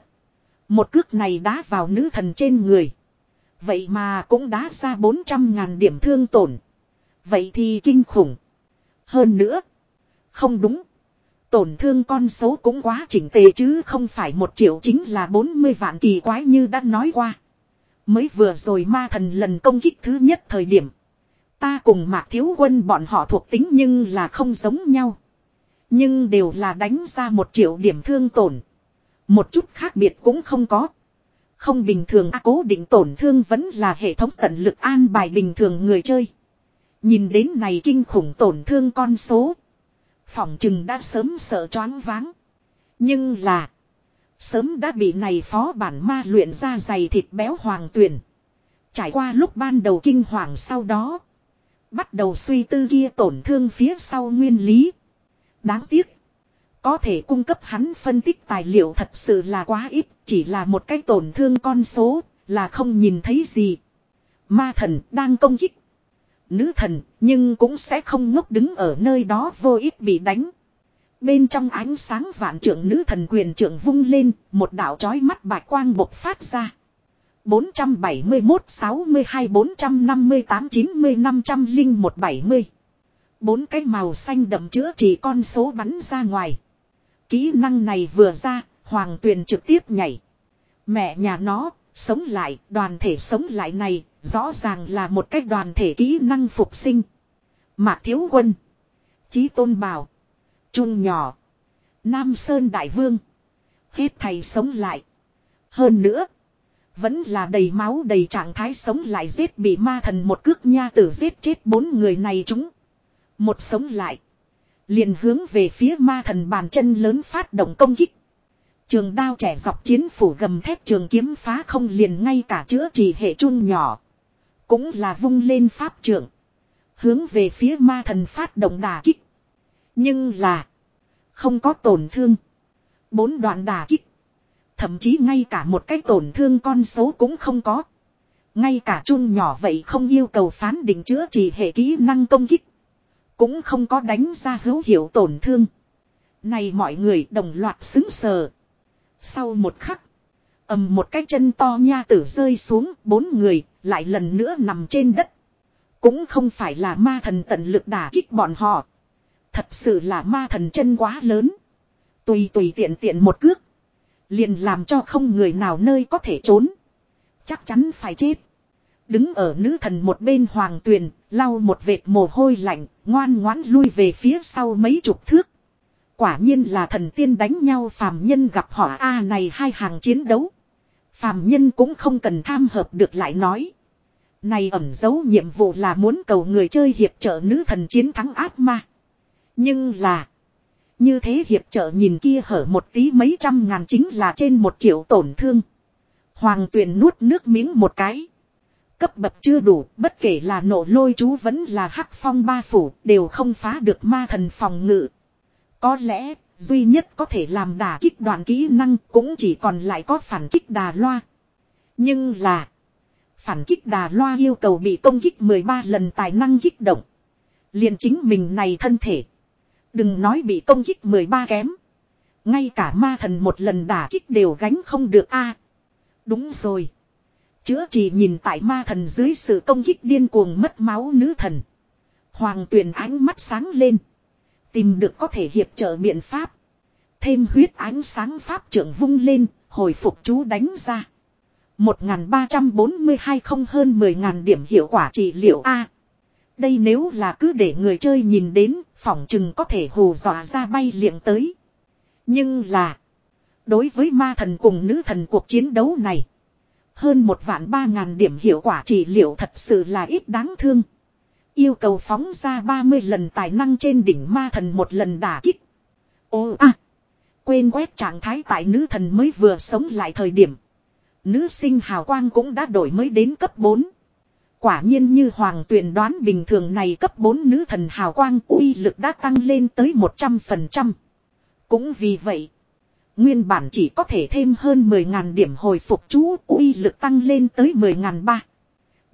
Một cước này đá vào nữ thần trên người. Vậy mà cũng đá ra 400 ngàn điểm thương tổn. Vậy thì kinh khủng. Hơn nữa. Không đúng. Tổn thương con số cũng quá chỉnh tề chứ không phải một triệu chính là 40 vạn kỳ quái như đã nói qua. Mới vừa rồi ma thần lần công kích thứ nhất thời điểm. Ta cùng mạc thiếu quân bọn họ thuộc tính nhưng là không giống nhau. Nhưng đều là đánh ra một triệu điểm thương tổn. Một chút khác biệt cũng không có. Không bình thường à, cố định tổn thương vẫn là hệ thống tận lực an bài bình thường người chơi. Nhìn đến này kinh khủng tổn thương con số. Phỏng chừng đã sớm sợ choáng váng. Nhưng là. Sớm đã bị này phó bản ma luyện ra dày thịt béo hoàng tuyển. Trải qua lúc ban đầu kinh hoàng sau đó. Bắt đầu suy tư kia tổn thương phía sau nguyên lý. Đáng tiếc. Có thể cung cấp hắn phân tích tài liệu thật sự là quá ít. Chỉ là một cái tổn thương con số. Là không nhìn thấy gì. Ma thần đang công kích. Nữ thần nhưng cũng sẽ không ngốc đứng ở nơi đó vô ích bị đánh. Bên trong ánh sáng vạn trưởng nữ thần quyền trưởng vung lên, một đạo chói mắt bạch quang bộc phát ra. 471 62 458 90 500 linh 170. Bốn cái màu xanh đậm chữa chỉ con số bắn ra ngoài. Kỹ năng này vừa ra, hoàng tuyền trực tiếp nhảy. Mẹ nhà nó, sống lại, đoàn thể sống lại này, rõ ràng là một cách đoàn thể kỹ năng phục sinh. Mạc Thiếu Quân. Chí Tôn Bảo. Trung nhỏ. Nam Sơn Đại Vương. Hết thầy sống lại. Hơn nữa. Vẫn là đầy máu đầy trạng thái sống lại giết bị ma thần một cước nha tử giết chết bốn người này chúng. Một sống lại. Liền hướng về phía ma thần bàn chân lớn phát động công kích. Trường đao trẻ dọc chiến phủ gầm thép trường kiếm phá không liền ngay cả chữa trị hệ chung nhỏ. Cũng là vung lên pháp trưởng. Hướng về phía ma thần phát động đà kích. Nhưng là. Không có tổn thương. Bốn đoạn đà kích. Thậm chí ngay cả một cái tổn thương con số cũng không có. Ngay cả chun nhỏ vậy không yêu cầu phán định chữa trị hệ kỹ năng công kích. Cũng không có đánh ra hữu hiệu tổn thương. Này mọi người đồng loạt xứng sờ. Sau một khắc. ầm một cái chân to nha tử rơi xuống. Bốn người lại lần nữa nằm trên đất. Cũng không phải là ma thần tận lực đả kích bọn họ. Thật sự là ma thần chân quá lớn. Tùy tùy tiện tiện một cước. Liền làm cho không người nào nơi có thể trốn. Chắc chắn phải chết. Đứng ở nữ thần một bên hoàng tuyền, lau một vệt mồ hôi lạnh, ngoan ngoãn lui về phía sau mấy chục thước. Quả nhiên là thần tiên đánh nhau phàm nhân gặp họ A này hai hàng chiến đấu. Phàm nhân cũng không cần tham hợp được lại nói. Này ẩn dấu nhiệm vụ là muốn cầu người chơi hiệp trợ nữ thần chiến thắng ác ma. Nhưng là. Như thế hiệp trợ nhìn kia hở một tí mấy trăm ngàn chính là trên một triệu tổn thương. Hoàng tuyền nuốt nước miếng một cái. Cấp bậc chưa đủ, bất kể là nổ lôi chú vẫn là hắc phong ba phủ, đều không phá được ma thần phòng ngự. Có lẽ, duy nhất có thể làm đả kích đoạn kỹ năng cũng chỉ còn lại có phản kích đà loa. Nhưng là, phản kích đà loa yêu cầu bị công kích 13 lần tài năng kích động. liền chính mình này thân thể. Đừng nói bị công kích 13 kém. Ngay cả ma thần một lần đả kích đều gánh không được a Đúng rồi. Chữa chỉ nhìn tại ma thần dưới sự công kích điên cuồng mất máu nữ thần. Hoàng tuyền ánh mắt sáng lên. Tìm được có thể hiệp trợ biện pháp. Thêm huyết ánh sáng pháp trưởng vung lên, hồi phục chú đánh ra. 1342 không hơn 10.000 điểm hiệu quả trị liệu A. Đây nếu là cứ để người chơi nhìn đến, phỏng chừng có thể hù dọa ra bay liệng tới. Nhưng là, đối với ma thần cùng nữ thần cuộc chiến đấu này, hơn một vạn ba ngàn điểm hiệu quả trị liệu thật sự là ít đáng thương. Yêu cầu phóng ra 30 lần tài năng trên đỉnh ma thần một lần đả kích. Ô à! Quên quét trạng thái tại nữ thần mới vừa sống lại thời điểm. Nữ sinh hào quang cũng đã đổi mới đến cấp 4. Quả nhiên như hoàng tuyển đoán bình thường này cấp 4 nữ thần hào quang uy lực đã tăng lên tới 100%. Cũng vì vậy, nguyên bản chỉ có thể thêm hơn 10.000 điểm hồi phục chú uy lực tăng lên tới 10.000 ba.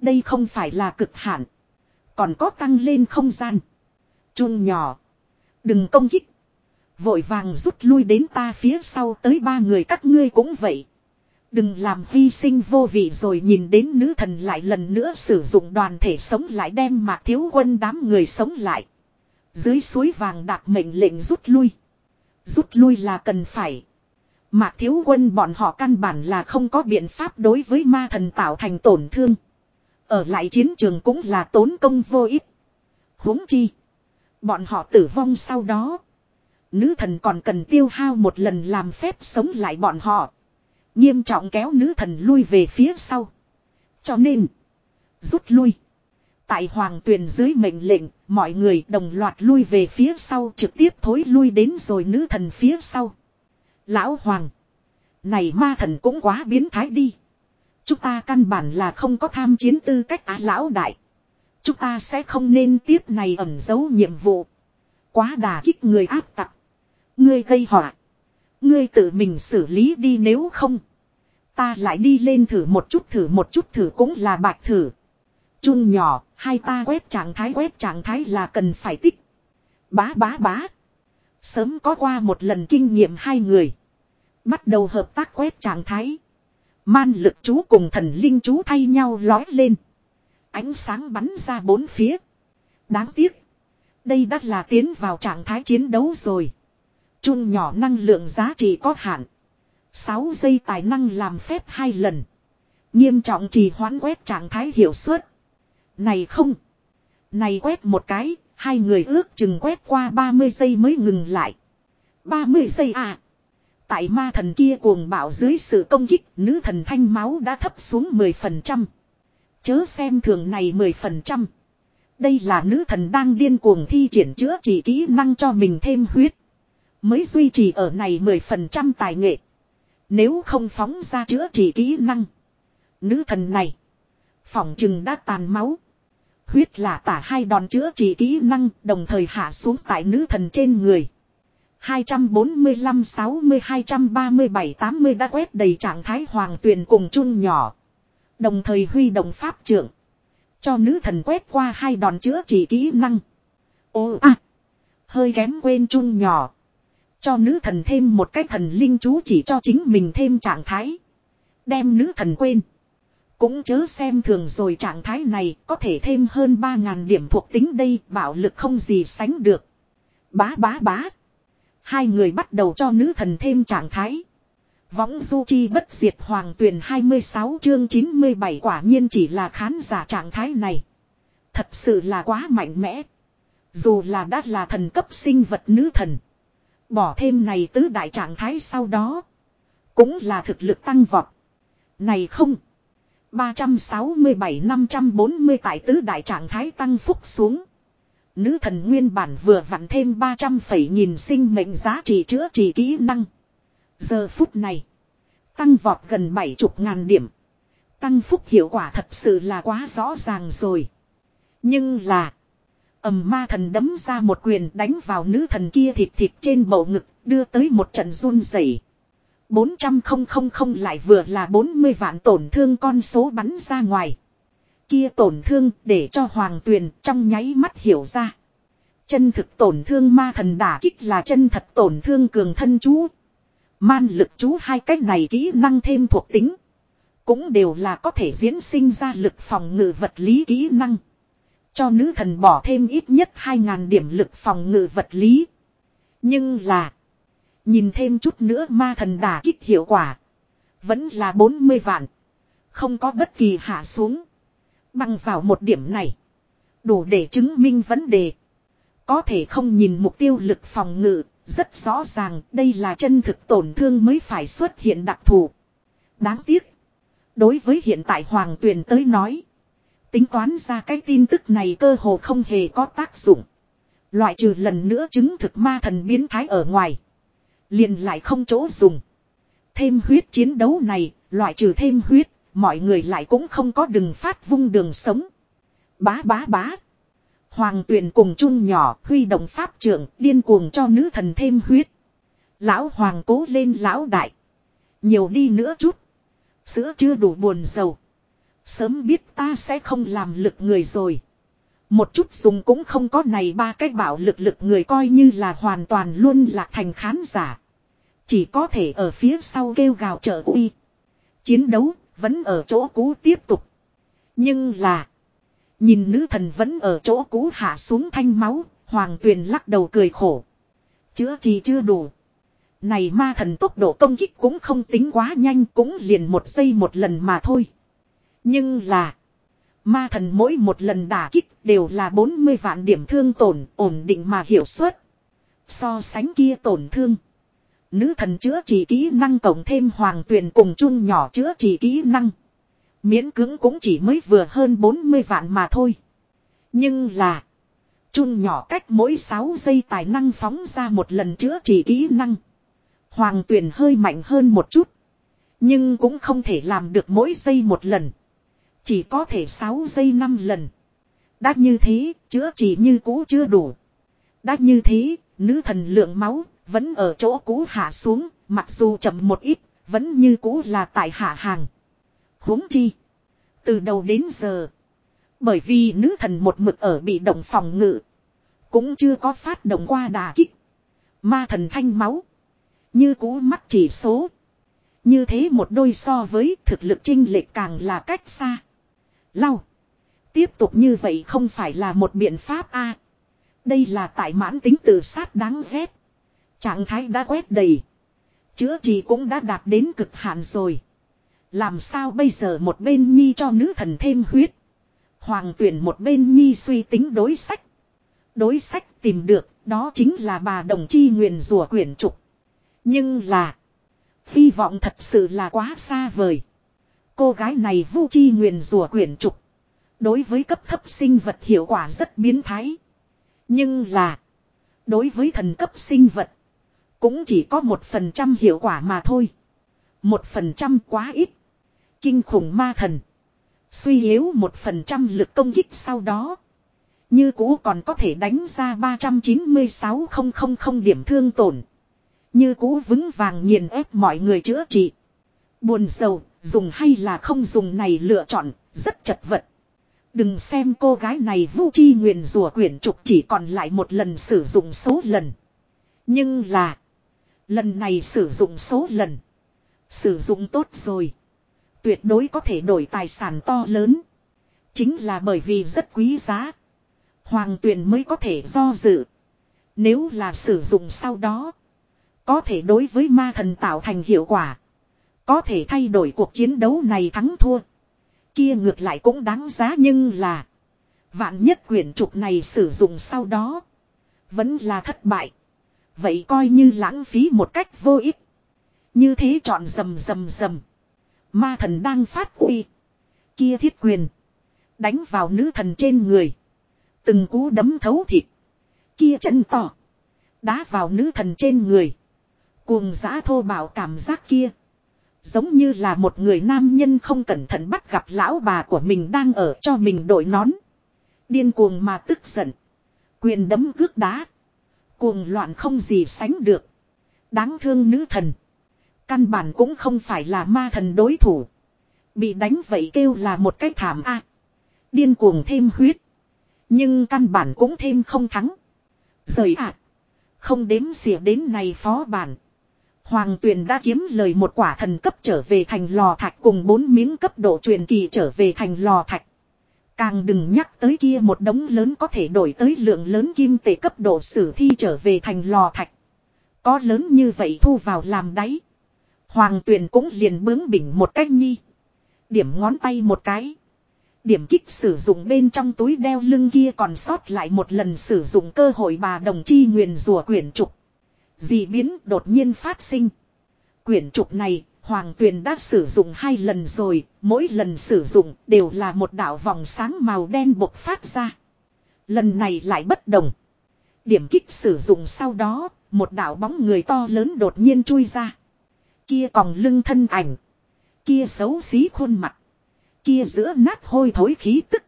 Đây không phải là cực hạn. Còn có tăng lên không gian. Chun nhỏ. Đừng công kích. Vội vàng rút lui đến ta phía sau tới ba người các ngươi cũng vậy. Đừng làm hy sinh vô vị rồi nhìn đến nữ thần lại lần nữa sử dụng đoàn thể sống lại đem mạc thiếu quân đám người sống lại. Dưới suối vàng đạp mệnh lệnh rút lui. Rút lui là cần phải. Mạc thiếu quân bọn họ căn bản là không có biện pháp đối với ma thần tạo thành tổn thương. Ở lại chiến trường cũng là tốn công vô ích. huống chi. Bọn họ tử vong sau đó. Nữ thần còn cần tiêu hao một lần làm phép sống lại bọn họ. Nghiêm trọng kéo nữ thần lui về phía sau. Cho nên. Rút lui. Tại hoàng tuyền dưới mệnh lệnh, mọi người đồng loạt lui về phía sau trực tiếp thối lui đến rồi nữ thần phía sau. Lão hoàng. Này ma thần cũng quá biến thái đi. Chúng ta căn bản là không có tham chiến tư cách á lão đại. Chúng ta sẽ không nên tiếp này ẩn giấu nhiệm vụ. Quá đà kích người áp tặc. Ngươi gây họa. Ngươi tự mình xử lý đi nếu không. Ta lại đi lên thử một chút thử một chút thử cũng là bạch thử. Chun nhỏ, hai ta quét trạng thái quét trạng thái là cần phải tích. Bá bá bá. Sớm có qua một lần kinh nghiệm hai người. Bắt đầu hợp tác quét trạng thái. Man lực chú cùng thần linh chú thay nhau lói lên. Ánh sáng bắn ra bốn phía. Đáng tiếc. Đây đã là tiến vào trạng thái chiến đấu rồi. Chun nhỏ năng lượng giá trị có hạn. 6 giây tài năng làm phép hai lần. Nghiêm trọng trì hoãn quét trạng thái hiệu suất. Này không. Này quét một cái, hai người ước chừng quét qua 30 giây mới ngừng lại. 30 giây à. Tại ma thần kia cuồng bạo dưới sự công kích, nữ thần thanh máu đã thấp xuống 10%. Chớ xem thường này 10%. Đây là nữ thần đang điên cuồng thi triển chữa trị kỹ năng cho mình thêm huyết. Mới duy trì ở này 10% tài nghệ. Nếu không phóng ra chữa trị kỹ năng. Nữ thần này. Phỏng chừng đã tàn máu. Huyết là tả hai đòn chữa trị kỹ năng đồng thời hạ xuống tại nữ thần trên người. 245 60 237 80 đã quét đầy trạng thái hoàng tuyền cùng chun nhỏ. Đồng thời huy động pháp trưởng. Cho nữ thần quét qua hai đòn chữa trị kỹ năng. Ô à. Hơi kém quên chun nhỏ. Cho nữ thần thêm một cái thần linh chú chỉ cho chính mình thêm trạng thái. Đem nữ thần quên. Cũng chớ xem thường rồi trạng thái này có thể thêm hơn 3.000 điểm thuộc tính đây, bạo lực không gì sánh được. Bá bá bá. Hai người bắt đầu cho nữ thần thêm trạng thái. Võng du chi bất diệt hoàng tuyển 26 chương 97 quả nhiên chỉ là khán giả trạng thái này. Thật sự là quá mạnh mẽ. Dù là đã là thần cấp sinh vật nữ thần. Bỏ thêm này tứ đại trạng thái sau đó. Cũng là thực lực tăng vọt. Này không. 367-540 tại tứ đại trạng thái tăng phúc xuống. Nữ thần nguyên bản vừa vặn thêm 300 phẩy nhìn sinh mệnh giá trị chữa trị kỹ năng. Giờ phút này. Tăng vọt gần 70 ngàn điểm. Tăng phúc hiệu quả thật sự là quá rõ ràng rồi. Nhưng là ầm ma thần đấm ra một quyền đánh vào nữ thần kia thịt thịt trên bầu ngực, đưa tới một trận run rẩy. 400 không không không lại vừa là 40 vạn tổn thương con số bắn ra ngoài. Kia tổn thương để cho hoàng tuyền trong nháy mắt hiểu ra. Chân thực tổn thương ma thần đả kích là chân thật tổn thương cường thân chú. Man lực chú hai cách này kỹ năng thêm thuộc tính. Cũng đều là có thể diễn sinh ra lực phòng ngự vật lý kỹ năng. Cho nữ thần bỏ thêm ít nhất 2.000 điểm lực phòng ngự vật lý. Nhưng là. Nhìn thêm chút nữa ma thần đả kích hiệu quả. Vẫn là 40 vạn. Không có bất kỳ hạ xuống. Bằng vào một điểm này. Đủ để chứng minh vấn đề. Có thể không nhìn mục tiêu lực phòng ngự. Rất rõ ràng đây là chân thực tổn thương mới phải xuất hiện đặc thù. Đáng tiếc. Đối với hiện tại Hoàng Tuyền tới nói. Tính toán ra cái tin tức này cơ hồ không hề có tác dụng. Loại trừ lần nữa chứng thực ma thần biến thái ở ngoài. Liền lại không chỗ dùng. Thêm huyết chiến đấu này, loại trừ thêm huyết, mọi người lại cũng không có đừng phát vung đường sống. Bá bá bá. Hoàng tuyền cùng chung nhỏ huy động pháp trưởng điên cuồng cho nữ thần thêm huyết. Lão hoàng cố lên lão đại. Nhiều đi nữa chút. Sữa chưa đủ buồn giàu. Sớm biết ta sẽ không làm lực người rồi. Một chút dùng cũng không có này ba cách bảo lực lực người coi như là hoàn toàn luôn là thành khán giả. Chỉ có thể ở phía sau kêu gào trợ uy. Chiến đấu vẫn ở chỗ cũ tiếp tục. Nhưng là. Nhìn nữ thần vẫn ở chỗ cũ hạ xuống thanh máu. Hoàng tuyền lắc đầu cười khổ. Chữa trị chưa đủ. Này ma thần tốc độ công kích cũng không tính quá nhanh, cũng liền một giây một lần mà thôi. Nhưng là. Ma thần mỗi một lần đả kích đều là 40 vạn điểm thương tổn, ổn định mà hiệu suất. So sánh kia tổn thương. Nữ thần chữa trị kỹ năng cộng thêm hoàng tuyền cùng chung nhỏ chữa trị kỹ năng. Miễn cưỡng cũng chỉ mới vừa hơn 40 vạn mà thôi. Nhưng là. Chung nhỏ cách mỗi 6 giây tài năng phóng ra một lần chữa trị kỹ năng. Hoàng tuyền hơi mạnh hơn một chút. Nhưng cũng không thể làm được mỗi giây một lần. Chỉ có thể 6 giây 5 lần. Đã như thế, chữa trị như cũ chưa đủ. Đã như thế, nữ thần lượng máu, vẫn ở chỗ cũ hạ xuống, mặc dù chậm một ít, vẫn như cũ là tại hạ hàng. huống chi. Từ đầu đến giờ. Bởi vì nữ thần một mực ở bị động phòng ngự. Cũng chưa có phát động qua đà kích. Ma thần thanh máu. Như cũ mắc chỉ số. Như thế một đôi so với thực lực trinh lệch càng là cách xa. Lau. Tiếp tục như vậy không phải là một biện pháp a. đây là tại mãn tính tự sát đáng ghét. Trạng thái đã quét đầy. Chữa trị cũng đã đạt đến cực hạn rồi. Làm sao bây giờ một bên nhi cho nữ thần thêm huyết. Hoàng tuyển một bên nhi suy tính đối sách. Đối sách tìm được, đó chính là bà đồng chi nguyện rùa quyển trục. Nhưng là. Hy vọng thật sự là quá xa vời. Cô gái này vu chi nguyện rùa quyển trục. Đối với cấp thấp sinh vật hiệu quả rất biến thái. Nhưng là. Đối với thần cấp sinh vật. Cũng chỉ có một phần trăm hiệu quả mà thôi. Một phần trăm quá ít. Kinh khủng ma thần. Suy yếu một phần trăm lực công kích sau đó. Như cũ còn có thể đánh ra 396,000 điểm thương tổn. Như cũ vững vàng nghiền ép mọi người chữa trị. Buồn sầu, dùng hay là không dùng này lựa chọn, rất chật vật. Đừng xem cô gái này vu chi nguyền rùa quyển trục chỉ còn lại một lần sử dụng số lần. Nhưng là, lần này sử dụng số lần. Sử dụng tốt rồi. Tuyệt đối có thể đổi tài sản to lớn. Chính là bởi vì rất quý giá. Hoàng tuyền mới có thể do dự. Nếu là sử dụng sau đó. Có thể đối với ma thần tạo thành hiệu quả. Có thể thay đổi cuộc chiến đấu này thắng thua. Kia ngược lại cũng đáng giá nhưng là. Vạn nhất quyển trục này sử dụng sau đó. Vẫn là thất bại. Vậy coi như lãng phí một cách vô ích. Như thế chọn rầm rầm rầm. Ma thần đang phát uy. Kia thiết quyền. Đánh vào nữ thần trên người. Từng cú đấm thấu thịt. Kia chân to. Đá vào nữ thần trên người. Cuồng giã thô bạo cảm giác kia. Giống như là một người nam nhân không cẩn thận bắt gặp lão bà của mình đang ở cho mình đội nón. Điên cuồng mà tức giận. Quyền đấm cước đá. Cuồng loạn không gì sánh được. Đáng thương nữ thần. Căn bản cũng không phải là ma thần đối thủ. Bị đánh vậy kêu là một cái thảm a. Điên cuồng thêm huyết. Nhưng căn bản cũng thêm không thắng. Rời ạ. Không đếm xỉa đến này phó bản. Hoàng tuyền đã kiếm lời một quả thần cấp trở về thành lò thạch cùng bốn miếng cấp độ truyền kỳ trở về thành lò thạch. Càng đừng nhắc tới kia một đống lớn có thể đổi tới lượng lớn kim tệ cấp độ sử thi trở về thành lò thạch. Có lớn như vậy thu vào làm đáy. Hoàng tuyền cũng liền bướng bỉnh một cách nhi. Điểm ngón tay một cái. Điểm kích sử dụng bên trong túi đeo lưng kia còn sót lại một lần sử dụng cơ hội bà đồng chi nguyền rùa quyển trục. Dị biến đột nhiên phát sinh. Quyển trục này, Hoàng Tuyền đã sử dụng hai lần rồi, mỗi lần sử dụng đều là một đạo vòng sáng màu đen bộc phát ra. Lần này lại bất đồng. Điểm kích sử dụng sau đó, một đạo bóng người to lớn đột nhiên chui ra. Kia còng lưng thân ảnh. Kia xấu xí khuôn mặt. Kia giữa nát hôi thối khí tức.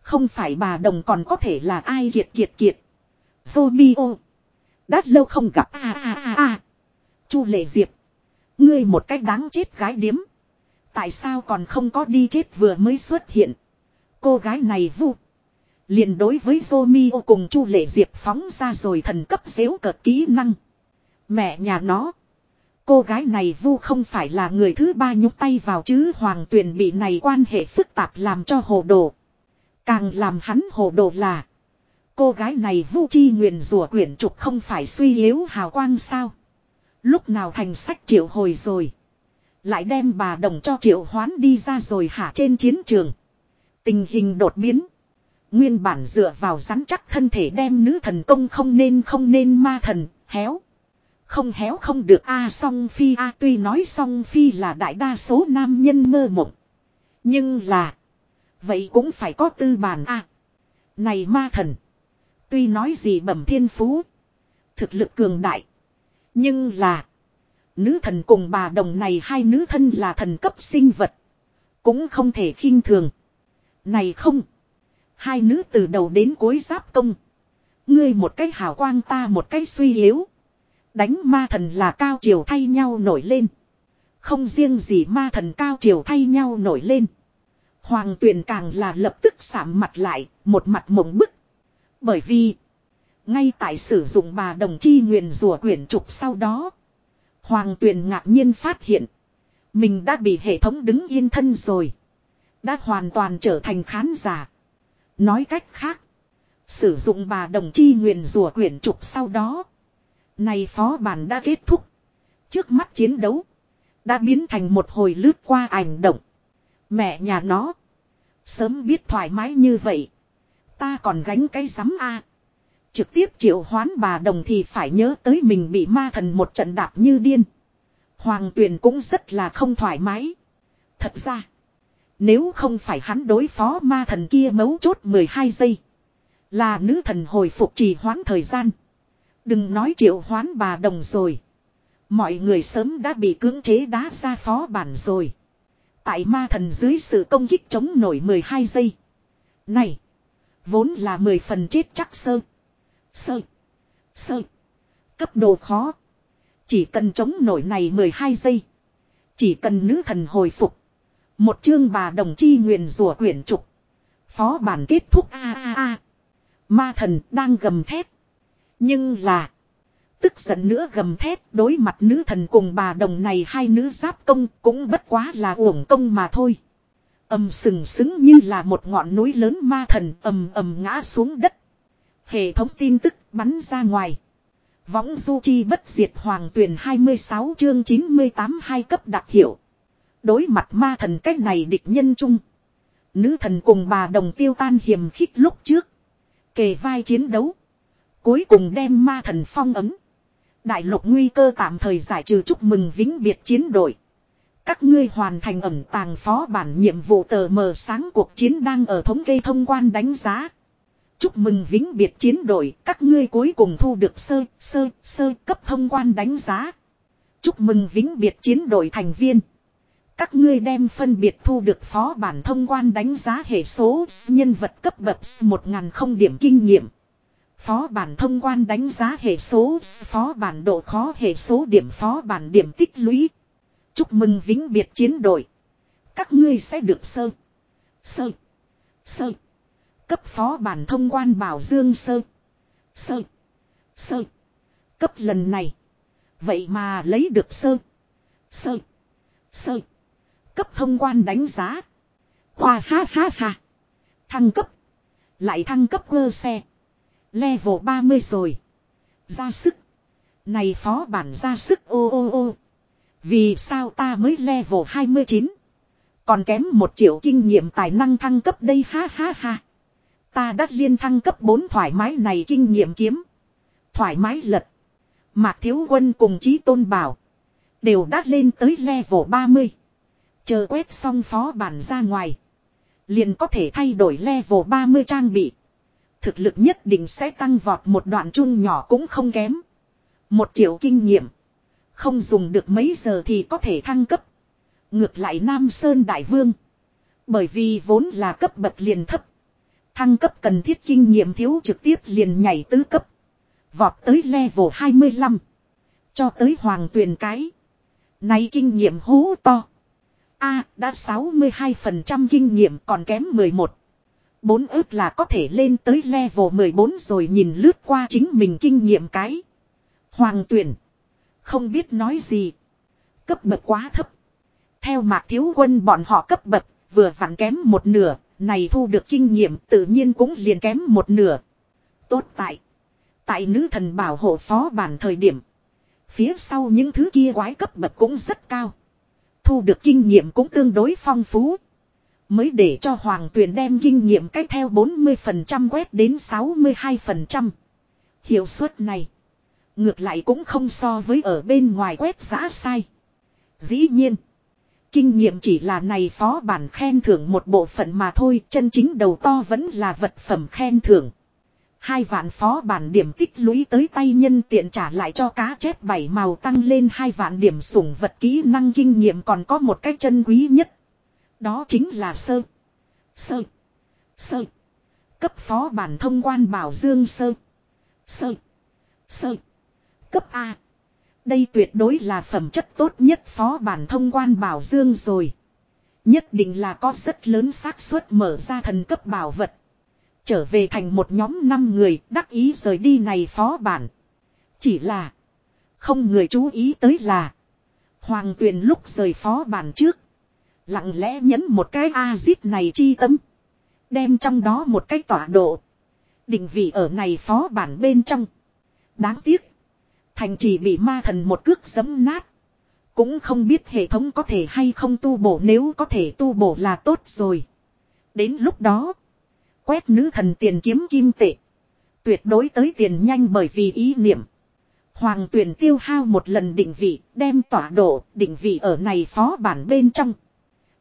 Không phải bà đồng còn có thể là ai kiệt kiệt kiệt. Romeo. Đã lâu không gặp a a a a. Chu Lệ Diệp. Ngươi một cách đáng chết gái điếm. Tại sao còn không có đi chết vừa mới xuất hiện. Cô gái này vu. liền đối với Romeo cùng Chu Lệ Diệp phóng ra rồi thần cấp xếu cợt kỹ năng. Mẹ nhà nó. Cô gái này vu không phải là người thứ ba nhúc tay vào chứ hoàng tuyền bị này quan hệ phức tạp làm cho hồ đồ. Càng làm hắn hồ đồ là. Cô gái này vu chi nguyền rủa quyển trục không phải suy yếu hào quang sao. Lúc nào thành sách triệu hồi rồi. Lại đem bà đồng cho triệu hoán đi ra rồi hạ trên chiến trường. Tình hình đột biến. Nguyên bản dựa vào rắn chắc thân thể đem nữ thần công không nên không nên ma thần, héo. Không héo không được a song phi a tuy nói song phi là đại đa số nam nhân mơ mộng. Nhưng là. Vậy cũng phải có tư bản a Này ma thần. Tuy nói gì bẩm thiên phú. Thực lực cường đại. Nhưng là. Nữ thần cùng bà đồng này hai nữ thân là thần cấp sinh vật. Cũng không thể khinh thường. Này không. Hai nữ từ đầu đến cuối giáp công. Ngươi một cái hào quang ta một cái suy yếu. Đánh ma thần là cao triều thay nhau nổi lên. Không riêng gì ma thần cao triều thay nhau nổi lên. Hoàng tuyền càng là lập tức sạm mặt lại, một mặt mộng bức. Bởi vì, ngay tại sử dụng bà đồng chi nguyền rùa quyển trục sau đó, Hoàng tuyền ngạc nhiên phát hiện, mình đã bị hệ thống đứng yên thân rồi. Đã hoàn toàn trở thành khán giả. Nói cách khác, sử dụng bà đồng chi nguyền rùa quyển trục sau đó, này phó bản đã kết thúc. Trước mắt chiến đấu. Đã biến thành một hồi lướt qua ảnh động. Mẹ nhà nó. Sớm biết thoải mái như vậy. Ta còn gánh cái sắm a Trực tiếp triệu hoán bà đồng thì phải nhớ tới mình bị ma thần một trận đạp như điên. Hoàng tuyền cũng rất là không thoải mái. Thật ra. Nếu không phải hắn đối phó ma thần kia mấu chốt 12 giây. Là nữ thần hồi phục trì hoãn thời gian. Đừng nói triệu hoán bà đồng rồi. Mọi người sớm đã bị cưỡng chế đá ra phó bản rồi. Tại ma thần dưới sự công kích chống nổi 12 giây. Này. Vốn là 10 phần chết chắc sơ. Sơ. Sơ. Cấp độ khó. Chỉ cần chống nổi này 12 giây. Chỉ cần nữ thần hồi phục. Một chương bà đồng chi nguyện rủa quyển trục. Phó bản kết thúc a a a. Ma thần đang gầm thét. Nhưng là. Tức giận nữa gầm thét đối mặt nữ thần cùng bà đồng này hai nữ giáp công cũng bất quá là uổng công mà thôi. ầm sừng sững như là một ngọn núi lớn ma thần ầm ầm ngã xuống đất. Hệ thống tin tức bắn ra ngoài. Võng du chi bất diệt hoàng tuyển 26 chương 98 hai cấp đặc hiệu. Đối mặt ma thần cách này địch nhân chung. Nữ thần cùng bà đồng tiêu tan hiểm khích lúc trước. Kề vai chiến đấu. Cuối cùng đem ma thần phong ấm. Đại lục nguy cơ tạm thời giải trừ chúc mừng vĩnh biệt chiến đội. Các ngươi hoàn thành ẩn tàng phó bản nhiệm vụ tờ mờ sáng cuộc chiến đang ở thống kê thông quan đánh giá. Chúc mừng vĩnh biệt chiến đội, các ngươi cuối cùng thu được sơ, sơ, sơ cấp thông quan đánh giá. Chúc mừng vĩnh biệt chiến đội thành viên. Các ngươi đem phân biệt thu được phó bản thông quan đánh giá hệ số nhân vật cấp bậc 1.000 không điểm kinh nghiệm. Phó bản thông quan đánh giá hệ số, phó bản độ khó hệ số điểm phó bản điểm tích lũy. Chúc mừng vĩnh biệt chiến đội. Các ngươi sẽ được sơ. Sơ. Sơ. Cấp phó bản thông quan bảo dương sơ. Sơ. Sơ. Cấp lần này. Vậy mà lấy được sơ. Sơ. Sơ. Cấp thông quan đánh giá. Khoa ha ha ha. Thăng cấp. Lại thăng cấp cơ xe. Level 30 rồi. Ra sức. Này phó bản ra sức ô ô ô. Vì sao ta mới level 29. Còn kém một triệu kinh nghiệm tài năng thăng cấp đây ha ha ha. Ta đã liên thăng cấp 4 thoải mái này kinh nghiệm kiếm. Thoải mái lật. Mạc Thiếu Quân cùng Chí Tôn Bảo. Đều đã lên tới level 30. Chờ quét xong phó bản ra ngoài. Liền có thể thay đổi level 30 trang bị. Thực lực nhất định sẽ tăng vọt một đoạn chung nhỏ cũng không kém. Một triệu kinh nghiệm. Không dùng được mấy giờ thì có thể thăng cấp. Ngược lại Nam Sơn Đại Vương. Bởi vì vốn là cấp bậc liền thấp. Thăng cấp cần thiết kinh nghiệm thiếu trực tiếp liền nhảy tứ cấp. Vọt tới level 25. Cho tới hoàng tuyền cái. Này kinh nghiệm hú to. A đã 62% kinh nghiệm còn kém 11. Bốn ước là có thể lên tới level 14 rồi nhìn lướt qua chính mình kinh nghiệm cái. Hoàng tuyển. Không biết nói gì. Cấp bậc quá thấp. Theo mạc thiếu quân bọn họ cấp bậc, vừa vặn kém một nửa, này thu được kinh nghiệm tự nhiên cũng liền kém một nửa. Tốt tại. Tại nữ thần bảo hộ phó bản thời điểm. Phía sau những thứ kia quái cấp bậc cũng rất cao. Thu được kinh nghiệm cũng tương đối phong phú. Mới để cho Hoàng Tuyền đem kinh nghiệm cách theo 40% quét đến 62%. Hiệu suất này. Ngược lại cũng không so với ở bên ngoài quét giã sai. Dĩ nhiên. Kinh nghiệm chỉ là này phó bản khen thưởng một bộ phận mà thôi. Chân chính đầu to vẫn là vật phẩm khen thưởng. Hai vạn phó bản điểm tích lũy tới tay nhân tiện trả lại cho cá chép bảy màu tăng lên hai vạn điểm sủng vật kỹ năng kinh nghiệm còn có một cách chân quý nhất. Đó chính là sơ. Sơ. Sơ. Cấp phó bản thông quan bảo dương sơ. Sơ. Sơ. Cấp A. Đây tuyệt đối là phẩm chất tốt nhất phó bản thông quan bảo dương rồi. Nhất định là có rất lớn xác suất mở ra thần cấp bảo vật. Trở về thành một nhóm năm người, đắc ý rời đi này phó bản. Chỉ là. Không người chú ý tới là. Hoàng tuyền lúc rời phó bản trước. Lặng lẽ nhấn một cái A-zip này chi tâm. Đem trong đó một cái tọa độ. Định vị ở này phó bản bên trong. Đáng tiếc. Thành chỉ bị ma thần một cước giấm nát. Cũng không biết hệ thống có thể hay không tu bổ nếu có thể tu bổ là tốt rồi. Đến lúc đó. Quét nữ thần tiền kiếm kim tệ. Tuyệt đối tới tiền nhanh bởi vì ý niệm. Hoàng tuyển tiêu hao một lần định vị, đem tỏa độ, định vị ở này phó bản bên trong.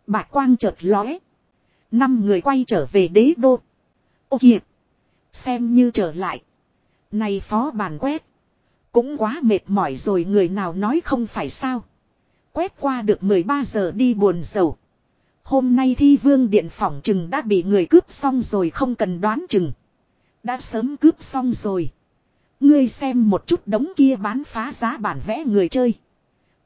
Bạch quang chợt lóe. Năm người quay trở về đế đô. Ô kìa. Xem như trở lại. Này phó bản quét. Cũng quá mệt mỏi rồi, người nào nói không phải sao. Quét qua được 13 giờ đi buồn sầu. Hôm nay thi vương điện phỏng chừng đã bị người cướp xong rồi, không cần đoán chừng. Đã sớm cướp xong rồi. Ngươi xem một chút đống kia bán phá giá bản vẽ người chơi.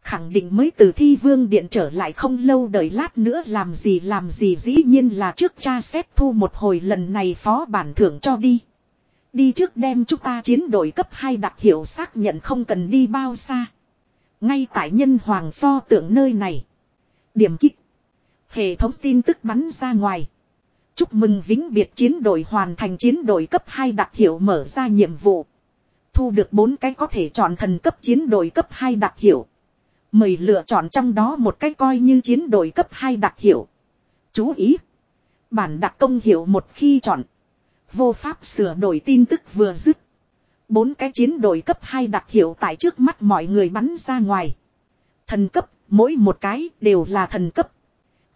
Khẳng định mới từ thi vương điện trở lại không lâu, đợi lát nữa làm gì làm gì, dĩ nhiên là trước cha xét thu một hồi, lần này phó bản thưởng cho đi. Đi trước đem chúng ta chiến đội cấp 2 đặc hiệu xác nhận không cần đi bao xa. Ngay tại nhân hoàng pho tượng nơi này. Điểm kích. Hệ thống tin tức bắn ra ngoài. Chúc mừng vĩnh biệt chiến đội hoàn thành chiến đội cấp 2 đặc hiệu mở ra nhiệm vụ. Thu được 4 cái có thể chọn thần cấp chiến đội cấp 2 đặc hiệu. Mời lựa chọn trong đó một cái coi như chiến đội cấp 2 đặc hiệu. Chú ý. Bản đặc công hiệu một khi chọn. Vô pháp sửa đổi tin tức vừa dứt. Bốn cái chiến đội cấp 2 đặc hiệu tại trước mắt mọi người bắn ra ngoài. Thần cấp, mỗi một cái đều là thần cấp.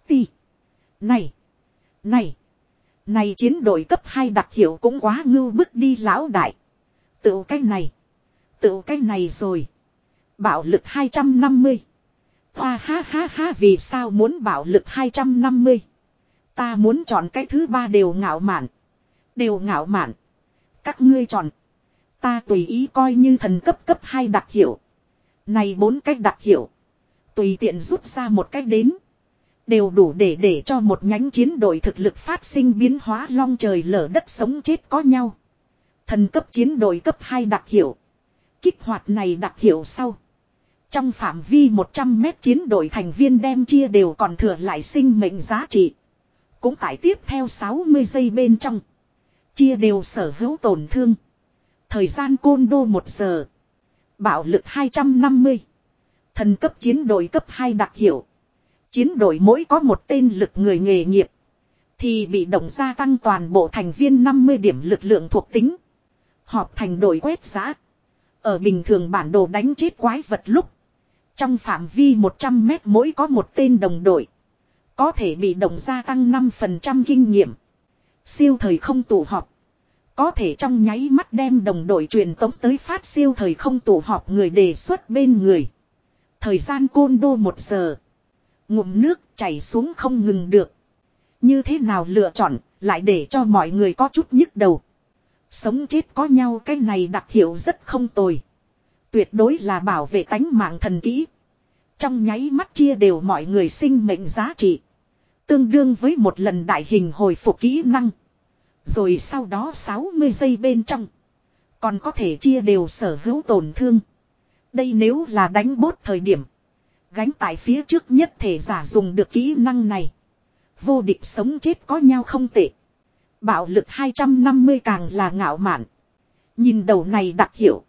Ti. Này. Này. Này chiến đội cấp 2 đặc hiệu cũng quá ngưu bức đi lão đại. Tự cái này. Tự cái này rồi. Bạo lực 250. Hoa ha ha ha vì sao muốn bạo lực 250. Ta muốn chọn cái thứ ba đều ngạo mạn. Đều ngạo mạn. Các ngươi chọn. Ta tùy ý coi như thần cấp cấp hai đặc hiệu. Này bốn cách đặc hiệu. Tùy tiện rút ra một cách đến. Đều đủ để để cho một nhánh chiến đội thực lực phát sinh biến hóa long trời lở đất sống chết có nhau. Thần cấp chiến đội cấp hai đặc hiệu. Kích hoạt này đặc hiệu sau. Trong phạm vi 100 mét chiến đội thành viên đem chia đều còn thừa lại sinh mệnh giá trị. Cũng tại tiếp theo 60 giây bên trong. Chia đều sở hữu tổn thương. Thời gian côn đô 1 giờ. Bạo lực 250. Thần cấp chiến đội cấp 2 đặc hiệu. Chiến đội mỗi có một tên lực người nghề nghiệp. Thì bị động gia tăng toàn bộ thành viên 50 điểm lực lượng thuộc tính. Họp thành đội quét giá. Ở bình thường bản đồ đánh chết quái vật lúc. Trong phạm vi 100 mét mỗi có một tên đồng đội. Có thể bị động gia tăng 5% kinh nghiệm. Siêu thời không tụ họp. Có thể trong nháy mắt đem đồng đội truyền tống tới phát siêu thời không tụ họp người đề xuất bên người. Thời gian côn đô một giờ. Ngụm nước chảy xuống không ngừng được. Như thế nào lựa chọn, Lại để cho mọi người có chút nhức đầu. Sống chết có nhau cái này đặc hiệu rất không tồi. Tuyệt đối là bảo vệ tánh mạng thần kỹ. Trong nháy mắt chia đều mọi người sinh mệnh giá trị. Tương đương với một lần đại hình hồi phục kỹ năng. Rồi sau đó 60 giây bên trong. Còn có thể chia đều sở hữu tổn thương. Đây nếu là đánh bốt thời điểm. Gánh tại phía trước nhất thể giả dùng được kỹ năng này. Vô địch sống chết có nhau không tệ. Bạo lực 250 càng là ngạo mạn. Nhìn đầu này đặc hiểu.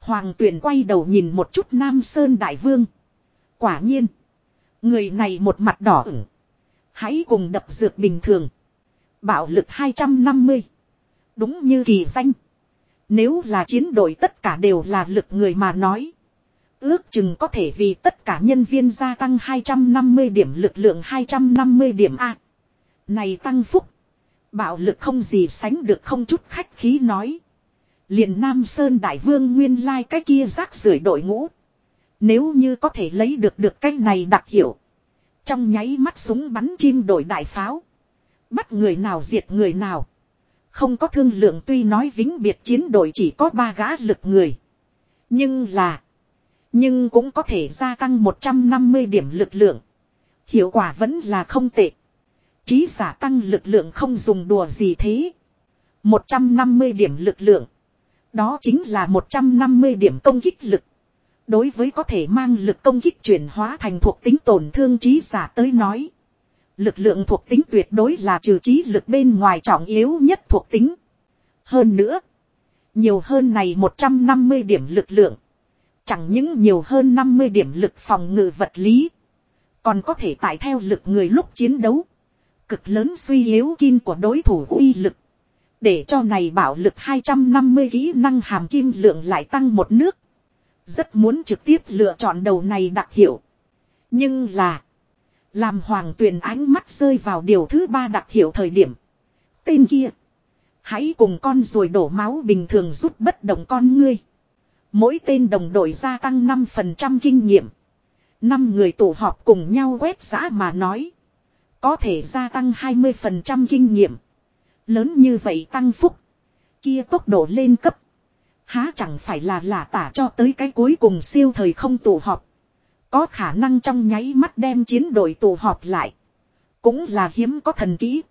Hoàng tuyển quay đầu nhìn một chút Nam Sơn Đại Vương. Quả nhiên. Người này một mặt đỏ ửng. Hãy cùng đập dược bình thường. Bạo lực 250. Đúng như kỳ danh. Nếu là chiến đội tất cả đều là lực người mà nói. Ước chừng có thể vì tất cả nhân viên gia tăng 250 điểm lực lượng 250 điểm A. Này tăng phúc. Bạo lực không gì sánh được không chút khách khí nói. liền Nam Sơn Đại Vương nguyên lai like cái kia rác rưởi đội ngũ. Nếu như có thể lấy được được cái này đặc hiệu. Trong nháy mắt súng bắn chim đổi đại pháo. Bắt người nào diệt người nào. Không có thương lượng tuy nói vĩnh biệt chiến đội chỉ có ba gã lực người. Nhưng là. Nhưng cũng có thể gia tăng 150 điểm lực lượng. Hiệu quả vẫn là không tệ. Chí giả tăng lực lượng không dùng đùa gì thế. 150 điểm lực lượng. Đó chính là 150 điểm công kích lực. Đối với có thể mang lực công kích chuyển hóa thành thuộc tính tổn thương trí giả tới nói. Lực lượng thuộc tính tuyệt đối là trừ trí lực bên ngoài trọng yếu nhất thuộc tính. Hơn nữa. Nhiều hơn này 150 điểm lực lượng. Chẳng những nhiều hơn 50 điểm lực phòng ngự vật lý. Còn có thể tải theo lực người lúc chiến đấu. Cực lớn suy yếu kim của đối thủ uy lực. Để cho này bảo lực 250 kỹ năng hàm kim lượng lại tăng một nước. Rất muốn trực tiếp lựa chọn đầu này đặc hiệu. Nhưng là. Làm hoàng tuyền ánh mắt rơi vào điều thứ ba đặc hiệu thời điểm. Tên kia. Hãy cùng con rồi đổ máu bình thường giúp bất động con ngươi. Mỗi tên đồng đội gia tăng 5% kinh nghiệm. năm người tụ họp cùng nhau quét giã mà nói. Có thể gia tăng 20% kinh nghiệm. Lớn như vậy tăng phúc. Kia tốc độ lên cấp. Há chẳng phải là lả tả cho tới cái cuối cùng siêu thời không tụ họp. Có khả năng trong nháy mắt đem chiến đội tụ họp lại. Cũng là hiếm có thần kỹ.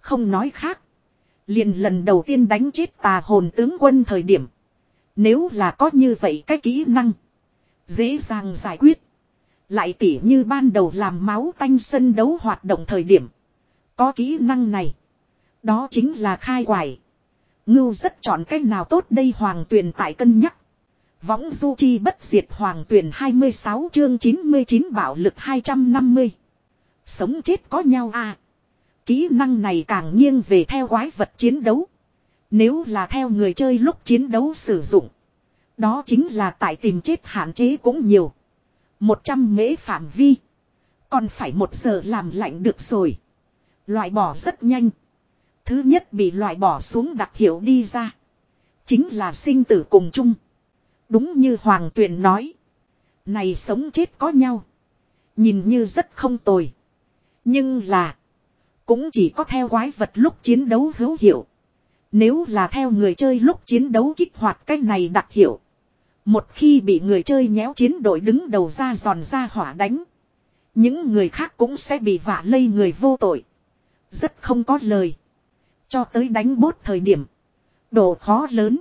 Không nói khác. Liền lần đầu tiên đánh chết tà hồn tướng quân thời điểm. Nếu là có như vậy cái kỹ năng. Dễ dàng giải quyết. Lại tỉ như ban đầu làm máu tanh sân đấu hoạt động thời điểm. Có kỹ năng này. Đó chính là khai quải. Ngưu rất chọn cách nào tốt đây hoàng tuyền tại cân nhắc. Võng du chi bất diệt hoàng tuyển 26 chương 99 bạo lực 250. Sống chết có nhau à. Kỹ năng này càng nghiêng về theo quái vật chiến đấu. Nếu là theo người chơi lúc chiến đấu sử dụng. Đó chính là tại tìm chết hạn chế cũng nhiều. 100 mễ phạm vi. Còn phải một giờ làm lạnh được rồi. Loại bỏ rất nhanh. Thứ nhất bị loại bỏ xuống đặc hiệu đi ra. Chính là sinh tử cùng chung. Đúng như Hoàng Tuyền nói. Này sống chết có nhau. Nhìn như rất không tồi. Nhưng là. Cũng chỉ có theo quái vật lúc chiến đấu hữu hiệu. Nếu là theo người chơi lúc chiến đấu kích hoạt cái này đặc hiệu. Một khi bị người chơi nhéo chiến đội đứng đầu ra giòn ra hỏa đánh. Những người khác cũng sẽ bị vạ lây người vô tội. Rất không có lời. Cho tới đánh bốt thời điểm. Độ khó lớn.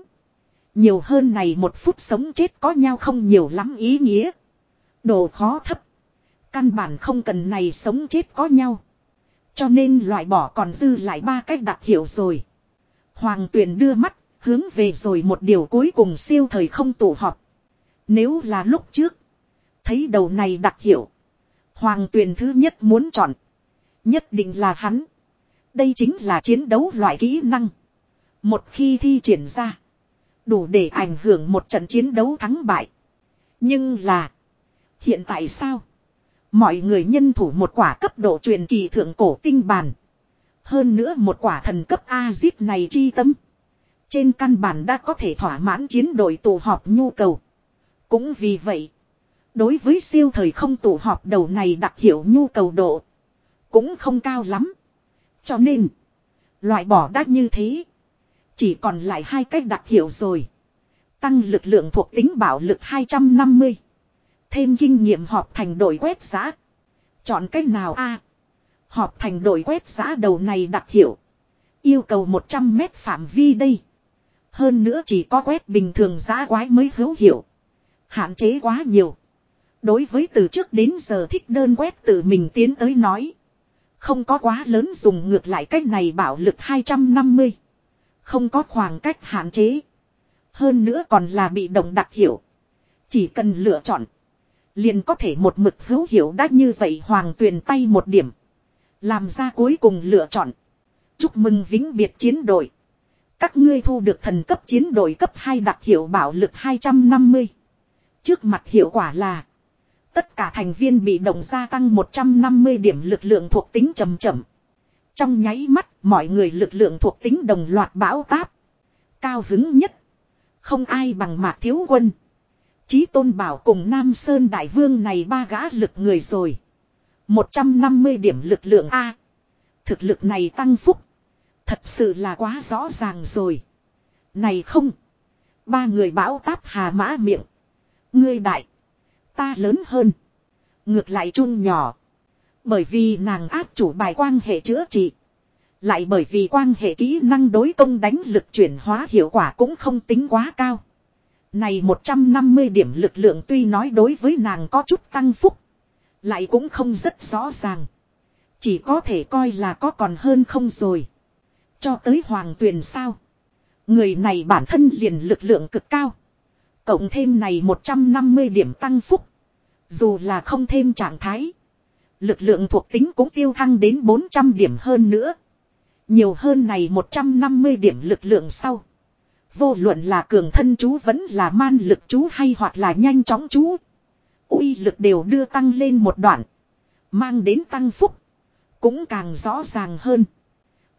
Nhiều hơn này một phút sống chết có nhau không nhiều lắm ý nghĩa. đồ khó thấp. Căn bản không cần này sống chết có nhau. Cho nên loại bỏ còn dư lại ba cách đặc hiệu rồi. Hoàng tuyển đưa mắt, hướng về rồi một điều cuối cùng siêu thời không tụ họp. Nếu là lúc trước, thấy đầu này đặc hiệu. Hoàng tuyển thứ nhất muốn chọn. Nhất định là hắn. Đây chính là chiến đấu loại kỹ năng. Một khi thi triển ra. Đủ để ảnh hưởng một trận chiến đấu thắng bại. Nhưng là. Hiện tại sao? Mọi người nhân thủ một quả cấp độ truyền kỳ thượng cổ tinh bản. Hơn nữa một quả thần cấp A-zip này chi tâm. Trên căn bản đã có thể thỏa mãn chiến đội tụ họp nhu cầu. Cũng vì vậy. Đối với siêu thời không tụ họp đầu này đặc hiệu nhu cầu độ. Cũng không cao lắm. Cho nên. Loại bỏ đã như thế. Chỉ còn lại hai cách đặc hiệu rồi. Tăng lực lượng thuộc tính bảo lực 250. Thêm kinh nghiệm họp thành đội quét giá. Chọn cách nào a? họp thành đội quét giá đầu này đặc hiệu. Yêu cầu 100 mét phạm vi đây. Hơn nữa chỉ có quét bình thường giá quái mới hữu hiệu. Hạn chế quá nhiều. Đối với từ trước đến giờ thích đơn quét tự mình tiến tới nói. Không có quá lớn dùng ngược lại cách này bảo lực 250. Không có khoảng cách hạn chế. Hơn nữa còn là bị động đặc hiệu. Chỉ cần lựa chọn. Liền có thể một mực hữu hiệu đã như vậy hoàng tuyền tay một điểm. Làm ra cuối cùng lựa chọn. Chúc mừng vĩnh biệt chiến đội. Các ngươi thu được thần cấp chiến đội cấp 2 đặc hiệu bảo lực 250. Trước mặt hiệu quả là. Tất cả thành viên bị động gia tăng 150 điểm lực lượng thuộc tính chậm chậm. Trong nháy mắt, mọi người lực lượng thuộc tính đồng loạt bão táp. Cao hứng nhất. Không ai bằng mạc thiếu quân. Chí tôn bảo cùng Nam Sơn Đại Vương này ba gã lực người rồi. 150 điểm lực lượng A. Thực lực này tăng phúc. Thật sự là quá rõ ràng rồi. Này không. Ba người bão táp hà mã miệng. Ngươi đại. Ta lớn hơn. Ngược lại chun nhỏ. Bởi vì nàng áp chủ bài quan hệ chữa trị. Lại bởi vì quan hệ kỹ năng đối công đánh lực chuyển hóa hiệu quả cũng không tính quá cao. Này 150 điểm lực lượng tuy nói đối với nàng có chút tăng phúc. Lại cũng không rất rõ ràng. Chỉ có thể coi là có còn hơn không rồi. Cho tới hoàng tuyền sao. Người này bản thân liền lực lượng cực cao. Cộng thêm này 150 điểm tăng phúc. Dù là không thêm trạng thái. Lực lượng thuộc tính cũng tiêu thăng đến 400 điểm hơn nữa. Nhiều hơn này 150 điểm lực lượng sau. Vô luận là cường thân chú vẫn là man lực chú hay hoặc là nhanh chóng chú. uy lực đều đưa tăng lên một đoạn. Mang đến tăng phúc. Cũng càng rõ ràng hơn.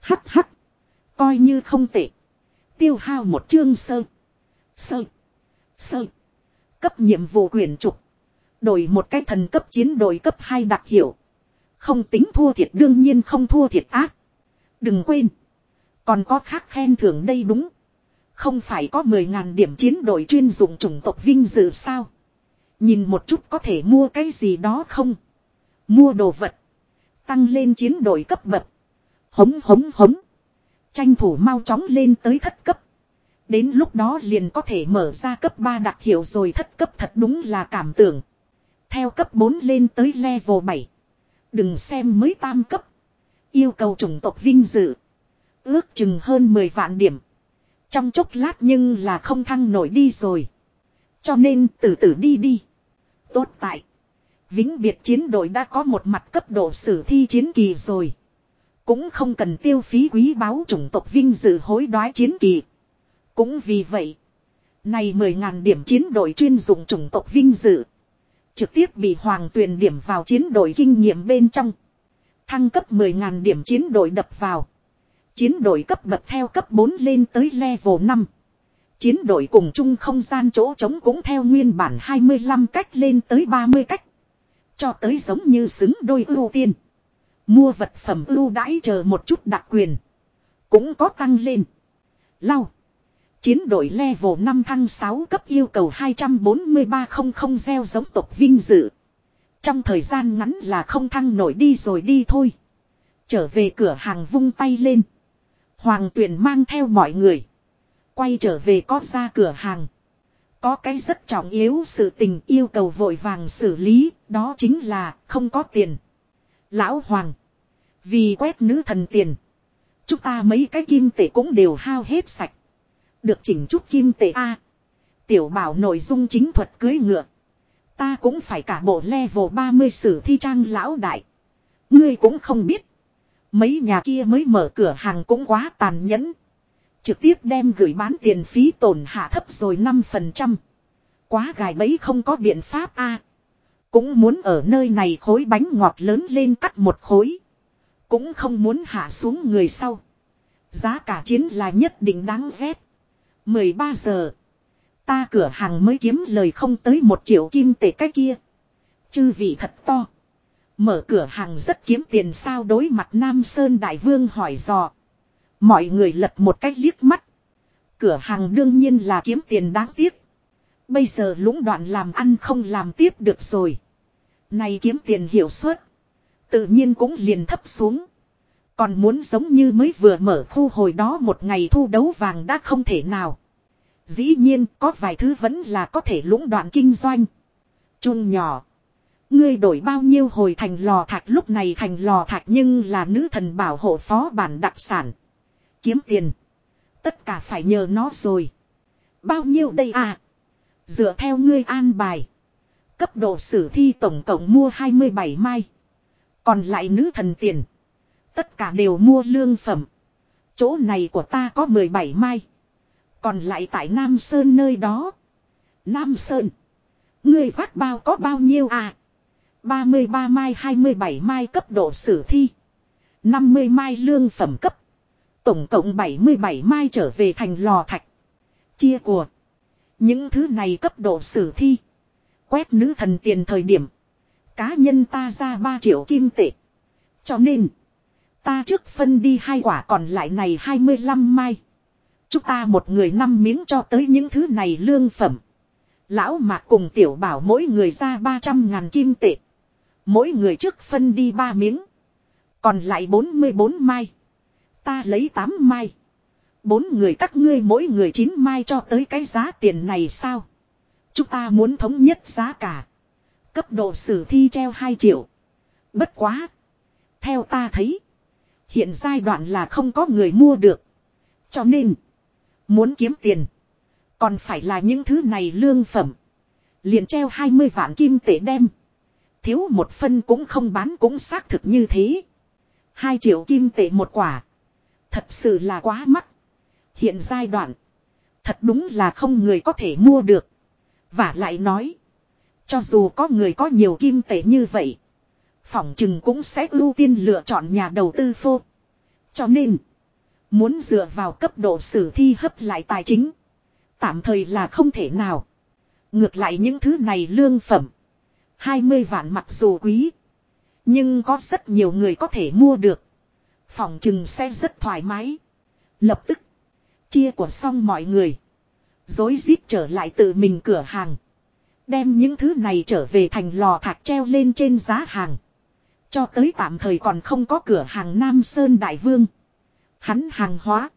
Hắc hắc. Coi như không tệ. Tiêu hao một chương sơ. Sơ. Sơ. Cấp nhiệm vụ quyền trục. Đổi một cái thần cấp chiến đội cấp 2 đặc hiệu. Không tính thua thiệt, đương nhiên không thua thiệt ác. Đừng quên. Còn có khác khen thưởng đây đúng. Không phải có 10.000 điểm chiến đội chuyên dụng chủng tộc vinh dự sao. Nhìn một chút có thể mua cái gì đó không. Mua đồ vật. Tăng lên chiến đội cấp bậc. Hống hống hống. Tranh thủ mau chóng lên tới thất cấp. Đến lúc đó liền có thể mở ra cấp 3 đặc hiệu rồi thất cấp thật đúng là cảm tưởng. Theo cấp 4 lên tới level 7. Đừng xem mới tam cấp. Yêu cầu chủng tộc vinh dự. Ước chừng hơn 10 vạn điểm. Trong chốc lát nhưng là không thăng nổi đi rồi. Cho nên từ từ đi đi. Tốt tại. Vĩnh biệt chiến đội đã có một mặt cấp độ sử thi chiến kỳ rồi. Cũng không cần tiêu phí quý báu chủng tộc vinh dự hối đoái chiến kỳ. Cũng vì vậy. Này 10.000 điểm chiến đội chuyên dụng chủng tộc vinh dự. Trực tiếp bị hoàng tuyền điểm vào chiến đội kinh nghiệm bên trong. Thăng cấp 10.000 điểm chiến đội đập vào. Chiến đội cấp bậc theo cấp 4 lên tới level 5. Chiến đội cùng chung không gian chỗ trống cũng theo nguyên bản 25 cách lên tới 30 cách. Cho tới giống như xứng đôi ưu tiên. Mua vật phẩm ưu đãi chờ một chút đặc quyền. Cũng có tăng lên. Lau. Chiến đội level 5 thăng 6 cấp yêu cầu 243 không không gieo giống tộc vinh dự. Trong thời gian ngắn là không thăng nổi đi rồi đi thôi. Trở về cửa hàng vung tay lên. Hoàng tuyển mang theo mọi người. Quay trở về có ra cửa hàng. Có cái rất trọng yếu sự tình yêu cầu vội vàng xử lý, đó chính là không có tiền. Lão Hoàng. Vì quét nữ thần tiền. Chúng ta mấy cái kim tệ cũng đều hao hết sạch. Được chỉnh chút kim tệ A. Tiểu bảo nội dung chính thuật cưới ngựa. Ta cũng phải cả bộ level 30 sử thi trang lão đại. Ngươi cũng không biết. Mấy nhà kia mới mở cửa hàng cũng quá tàn nhẫn. Trực tiếp đem gửi bán tiền phí tổn hạ thấp rồi 5%. Quá gài bấy không có biện pháp a Cũng muốn ở nơi này khối bánh ngọt lớn lên cắt một khối. Cũng không muốn hạ xuống người sau. Giá cả chiến là nhất định đáng ghét. 13 giờ. Ta cửa hàng mới kiếm lời không tới một triệu kim tệ cái kia. Chư vị thật to. Mở cửa hàng rất kiếm tiền sao đối mặt Nam Sơn Đại Vương hỏi dò. Mọi người lật một cách liếc mắt. Cửa hàng đương nhiên là kiếm tiền đáng tiếc. Bây giờ lũng đoạn làm ăn không làm tiếp được rồi. Này kiếm tiền hiệu suất. Tự nhiên cũng liền thấp xuống. Còn muốn giống như mới vừa mở khu hồi đó một ngày thu đấu vàng đã không thể nào. Dĩ nhiên, có vài thứ vẫn là có thể lũng đoạn kinh doanh. Trung nhỏ. Ngươi đổi bao nhiêu hồi thành lò thạch, lúc này thành lò thạch nhưng là nữ thần bảo hộ phó bản đặc sản. Kiếm tiền. Tất cả phải nhờ nó rồi. Bao nhiêu đây à? Dựa theo ngươi an bài. Cấp độ sử thi tổng cộng mua 27 mai. Còn lại nữ thần tiền. Tất cả đều mua lương phẩm. Chỗ này của ta có 17 mai. Còn lại tại Nam Sơn nơi đó. Nam Sơn. người phát bao có bao nhiêu à? 33 mai 27 mai cấp độ sử thi. 50 mai lương phẩm cấp. Tổng cộng 77 mai trở về thành lò thạch. Chia của. Những thứ này cấp độ sử thi. Quét nữ thần tiền thời điểm. Cá nhân ta ra 3 triệu kim tệ. Cho nên. Ta trước phân đi hai quả còn lại này 25 mai. Chúng ta một người năm miếng cho tới những thứ này lương phẩm. Lão mạc cùng tiểu bảo mỗi người ra 300 ngàn kim tệ. Mỗi người trước phân đi ba miếng. Còn lại 44 mai. Ta lấy 8 mai. Bốn người các ngươi mỗi người 9 mai cho tới cái giá tiền này sao? Chúng ta muốn thống nhất giá cả. Cấp độ sử thi treo 2 triệu. Bất quá. Theo ta thấy. Hiện giai đoạn là không có người mua được. Cho nên. Muốn kiếm tiền. Còn phải là những thứ này lương phẩm. Liền treo 20 vạn kim tệ đem. Thiếu một phân cũng không bán cũng xác thực như thế. 2 triệu kim tệ một quả. Thật sự là quá mắc. Hiện giai đoạn. Thật đúng là không người có thể mua được. Và lại nói. Cho dù có người có nhiều kim tệ như vậy. Phỏng chừng cũng sẽ ưu tiên lựa chọn nhà đầu tư phô. Cho nên. Muốn dựa vào cấp độ sử thi hấp lại tài chính. Tạm thời là không thể nào. Ngược lại những thứ này lương phẩm. 20 vạn mặc dù quý. Nhưng có rất nhiều người có thể mua được. Phòng chừng sẽ rất thoải mái. Lập tức. Chia của xong mọi người. Dối rít trở lại tự mình cửa hàng. Đem những thứ này trở về thành lò thạch treo lên trên giá hàng. Cho tới tạm thời còn không có cửa hàng Nam Sơn Đại Vương. Hắn hàng hóa.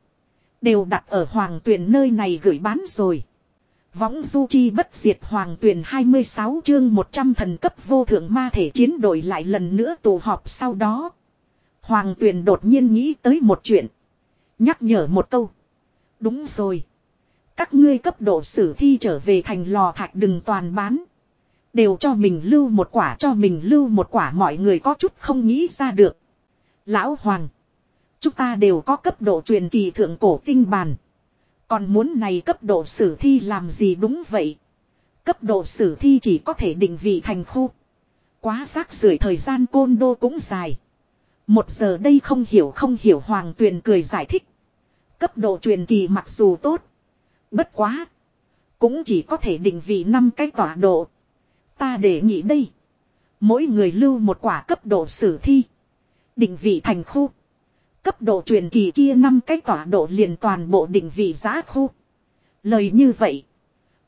Đều đặt ở hoàng tuyển nơi này gửi bán rồi. Võng du chi bất diệt hoàng tuyển 26 chương 100 thần cấp vô thượng ma thể chiến đổi lại lần nữa tụ họp sau đó. Hoàng tuyển đột nhiên nghĩ tới một chuyện. Nhắc nhở một câu. Đúng rồi. Các ngươi cấp độ sử thi trở về thành lò thạch đừng toàn bán. Đều cho mình lưu một quả, cho mình lưu một quả, mọi người có chút không nghĩ ra được. Lão Hoàng. Chúng ta đều có cấp độ truyền kỳ thượng cổ tinh bàn. Còn muốn này cấp độ sử thi làm gì đúng vậy. Cấp độ sử thi chỉ có thể định vị thành khu. Quá rác rưởi thời gian côn đô cũng dài. Một giờ đây không hiểu không hiểu, hoàng tuyền cười giải thích. Cấp độ truyền kỳ mặc dù tốt. Bất quá. Cũng chỉ có thể định vị năm cái tọa độ. Ta để nghị đây. Mỗi người lưu một quả cấp độ sử thi. Định vị thành khu. Cấp độ truyền kỳ kia năm cái tọa độ liền toàn bộ định vị giá khu. Lời như vậy.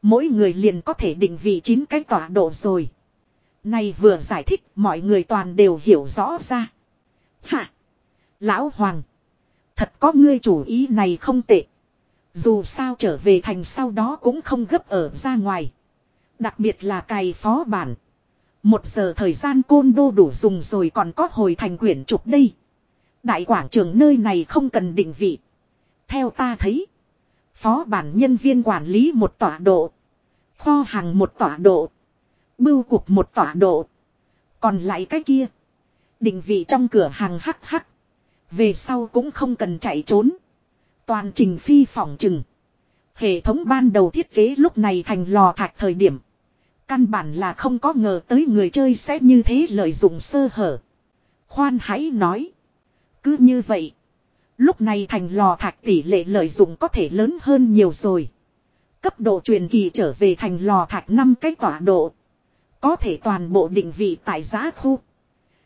Mỗi người liền có thể định vị chín cái tọa độ rồi. Này vừa giải thích, mọi người toàn đều hiểu rõ ra. Hạ. Lão Hoàng. Thật có ngươi chủ ý này không tệ. Dù sao trở về thành sau đó cũng không gấp ở ra ngoài. Đặc biệt là cày phó bản. Một giờ thời gian côn đô đủ dùng rồi còn có hồi thành quyển trục đây. Đại quảng trường nơi này không cần định vị. Theo ta thấy. Phó bản nhân viên quản lý một tọa độ. Kho hàng một tọa độ. Bưu cục một tọa độ. Còn lại cái kia. Định vị trong cửa hàng hắc hắc. Về sau cũng không cần chạy trốn. Toàn trình phi phòng chừng. Hệ thống ban đầu thiết kế lúc này thành lò thạch thời điểm. Căn bản là không có ngờ tới người chơi sẽ như thế lợi dụng sơ hở. Khoan hãy nói. Cứ như vậy. Lúc này thành lò thạch tỷ lệ lợi dụng có thể lớn hơn nhiều rồi. Cấp độ truyền kỳ trở về thành lò thạch 5 cái tọa độ. Có thể toàn bộ định vị tại giá khu.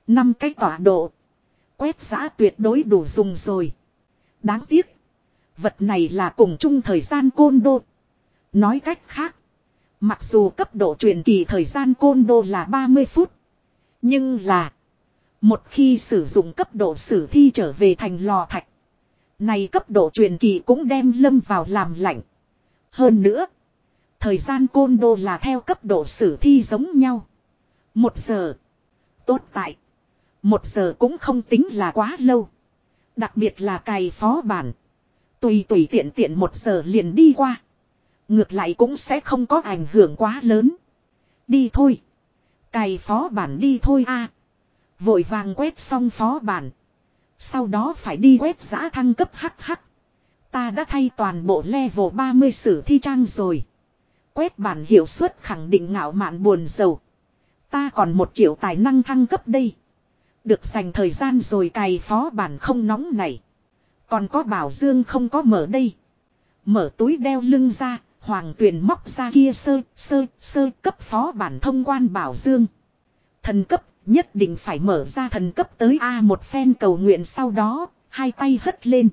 5 cái tọa độ. Quét giá tuyệt đối đủ dùng rồi. Đáng tiếc. Vật này là cùng chung thời gian côn đô. Nói cách khác. Mặc dù cấp độ truyền kỳ thời gian côn đô là 30 phút. Nhưng là. Một khi sử dụng cấp độ sử thi trở về thành lò thạch. Này cấp độ truyền kỳ cũng đem lâm vào làm lạnh. Hơn nữa. Thời gian côn đô là theo cấp độ sử thi giống nhau. Một giờ. Tốt tại. Một giờ cũng không tính là quá lâu. Đặc biệt là cày phó bản. Tùy tùy tiện tiện một giờ liền đi qua. Ngược lại cũng sẽ không có ảnh hưởng quá lớn. Đi thôi. Cày phó bản đi thôi a. Vội vàng quét xong phó bản. Sau đó phải đi quét giã thăng cấp hắc hắc. Ta đã thay toàn bộ level 30 sử thi trang rồi. Quét bản hiệu suất khẳng định ngạo mạn buồn giàu. Ta còn một triệu tài năng thăng cấp đây. Được dành thời gian rồi cày phó bản không nóng này. Còn có bảo dương không có mở đây. Mở túi đeo lưng ra, hoàng tuyền móc ra kia sơ, sơ, sơ cấp phó bản thông quan bảo dương. Thần cấp, nhất định phải mở ra thần cấp tới A một phen cầu nguyện sau đó, hai tay hất lên.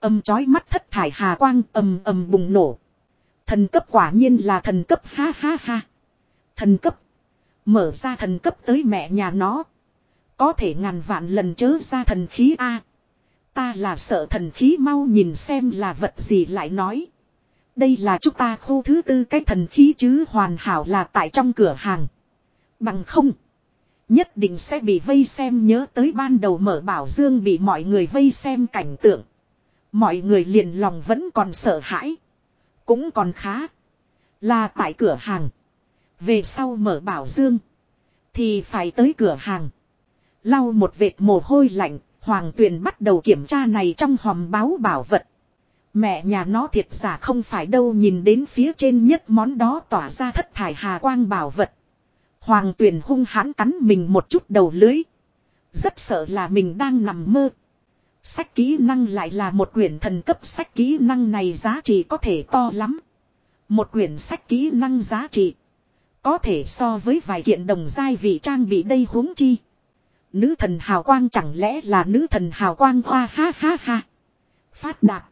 Âm chói mắt thất thải hà quang ầm ầm bùng nổ. Thần cấp quả nhiên là thần cấp ha ha ha. Thần cấp. Mở ra thần cấp tới mẹ nhà nó. Có thể ngàn vạn lần chớ ra thần khí A. Ta là sợ thần khí mau nhìn xem là vật gì lại nói. Đây là chúng ta khu thứ tư, cái thần khí chứ hoàn hảo là tại trong cửa hàng. Bằng không. Nhất định sẽ bị vây xem nhớ tới ban đầu mở bảo dương bị mọi người vây xem cảnh tượng. Mọi người liền lòng vẫn còn sợ hãi. Cũng còn khá. Là tại cửa hàng. Về sau mở bảo dương. Thì phải tới cửa hàng. Lau một vệt mồ hôi lạnh. Hoàng tuyền bắt đầu kiểm tra này trong hòm báo bảo vật. Mẹ nhà nó thiệt giả không phải đâu nhìn đến phía trên nhất món đó tỏa ra thất thải hà quang bảo vật. Hoàng tuyền hung hãn cắn mình một chút đầu lưới. Rất sợ là mình đang nằm mơ. Sách kỹ năng lại là một quyển thần cấp sách kỹ năng này giá trị có thể to lắm. Một quyển sách kỹ năng giá trị. Có thể so với vài kiện đồng giai vị trang bị đây huống chi. Nữ thần hào quang chẳng lẽ là nữ thần hào quang hoa ha ha ha. Phát đạt.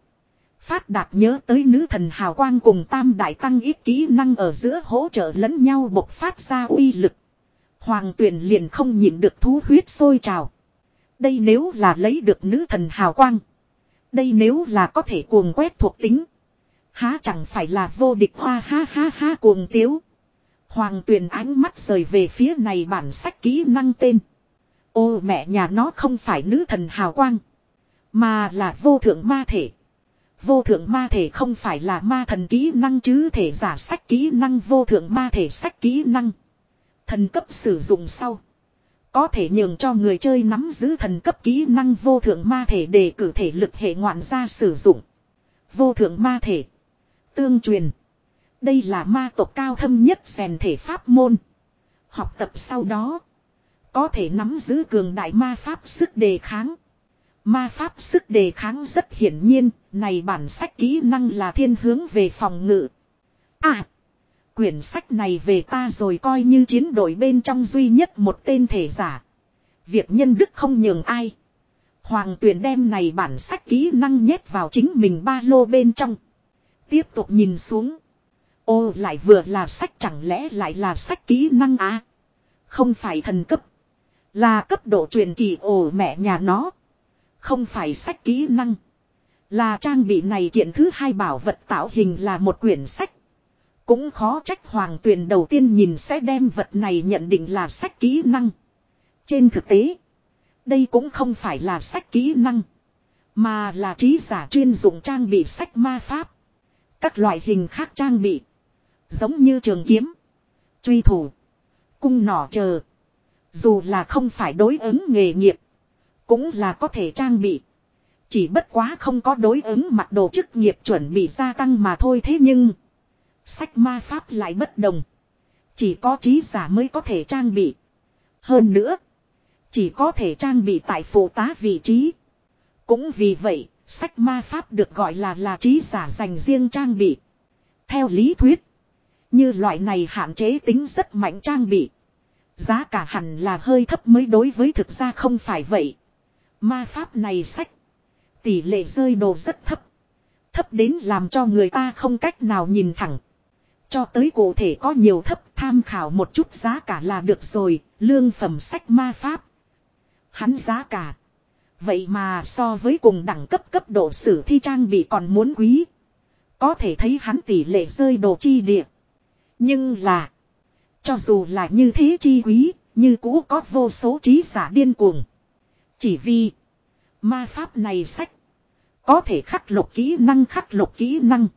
Phát đạt nhớ tới nữ thần hào quang cùng tam đại tăng ít kỹ năng ở giữa hỗ trợ lẫn nhau bộc phát ra uy lực. Hoàng tuyển liền không nhịn được thú huyết sôi trào. Đây nếu là lấy được nữ thần hào quang. Đây nếu là có thể cuồng quét thuộc tính. Há chẳng phải là vô địch hoa ha ha ha cuồng tiếu. Hoàng tuyền ánh mắt rời về phía này bản sách kỹ năng tên. Ô mẹ nhà nó không phải nữ thần hào quang. Mà là vô thượng ma thể. Vô thượng ma thể không phải là ma thần kỹ năng chứ thể giả sách kỹ năng, vô thượng ma thể sách kỹ năng. Thần cấp sử dụng sau. Có thể nhường cho người chơi nắm giữ thần cấp kỹ năng, vô thượng ma thể để cử thể lực hệ ngoạn gia sử dụng. Vô thượng ma thể. Tương truyền. Đây là ma tộc cao thâm nhất rèn thể pháp môn. Học tập sau đó. Có thể nắm giữ cường đại ma pháp sức đề kháng. Ma pháp sức đề kháng rất hiển nhiên, này bản sách kỹ năng là thiên hướng về phòng ngự. À! Quyển sách này về ta rồi coi như chiến đội bên trong duy nhất một tên thể giả. Việc nhân đức không nhường ai. Hoàng tuyển đem này bản sách kỹ năng nhét vào chính mình ba lô bên trong. Tiếp tục nhìn xuống. Ô lại vừa là sách chẳng lẽ lại là sách kỹ năng á. À? Không phải thần cấp. Là cấp độ truyền kỳ ồ mẹ nhà nó. Không phải sách kỹ năng. Là trang bị này kiện thứ hai bảo vật tạo hình là một quyển sách. Cũng khó trách hoàng tuyền đầu tiên nhìn sẽ đem vật này nhận định là sách kỹ năng. Trên thực tế, đây cũng không phải là sách kỹ năng. Mà là trí giả chuyên dụng trang bị sách ma pháp. Các loại hình khác trang bị. Giống như trường kiếm. Truy thủ. Cung nỏ chờ. Dù là không phải đối ứng nghề nghiệp. Cũng là có thể trang bị. Chỉ bất quá không có đối ứng mặt đồ chức nghiệp chuẩn bị gia tăng mà thôi thế nhưng. Sách ma pháp lại bất đồng. Chỉ có trí giả mới có thể trang bị. Hơn nữa. Chỉ có thể trang bị tại phụ tá vị trí. Cũng vì vậy, sách ma pháp được gọi là là trí giả dành riêng trang bị. Theo lý thuyết. Như loại này hạn chế tính rất mạnh trang bị. Giá cả hẳn là hơi thấp mới đối với thực ra không phải vậy. Ma pháp này sách. tỷ lệ rơi đồ rất thấp. Thấp đến làm cho người ta không cách nào nhìn thẳng. Cho tới cụ thể có nhiều thấp tham khảo một chút giá cả là được rồi, lương phẩm sách ma pháp. Hắn giá cả. Vậy mà so với cùng đẳng cấp cấp độ sử thi trang bị còn muốn quý. Có thể thấy hắn tỷ lệ rơi đồ chi địa. Nhưng là. Cho dù là như thế chi quý, như cũ có vô số trí giả điên cuồng. Chỉ vì. Ma pháp này sách. Có thể khắc lục kỹ năng khắc lục kỹ năng.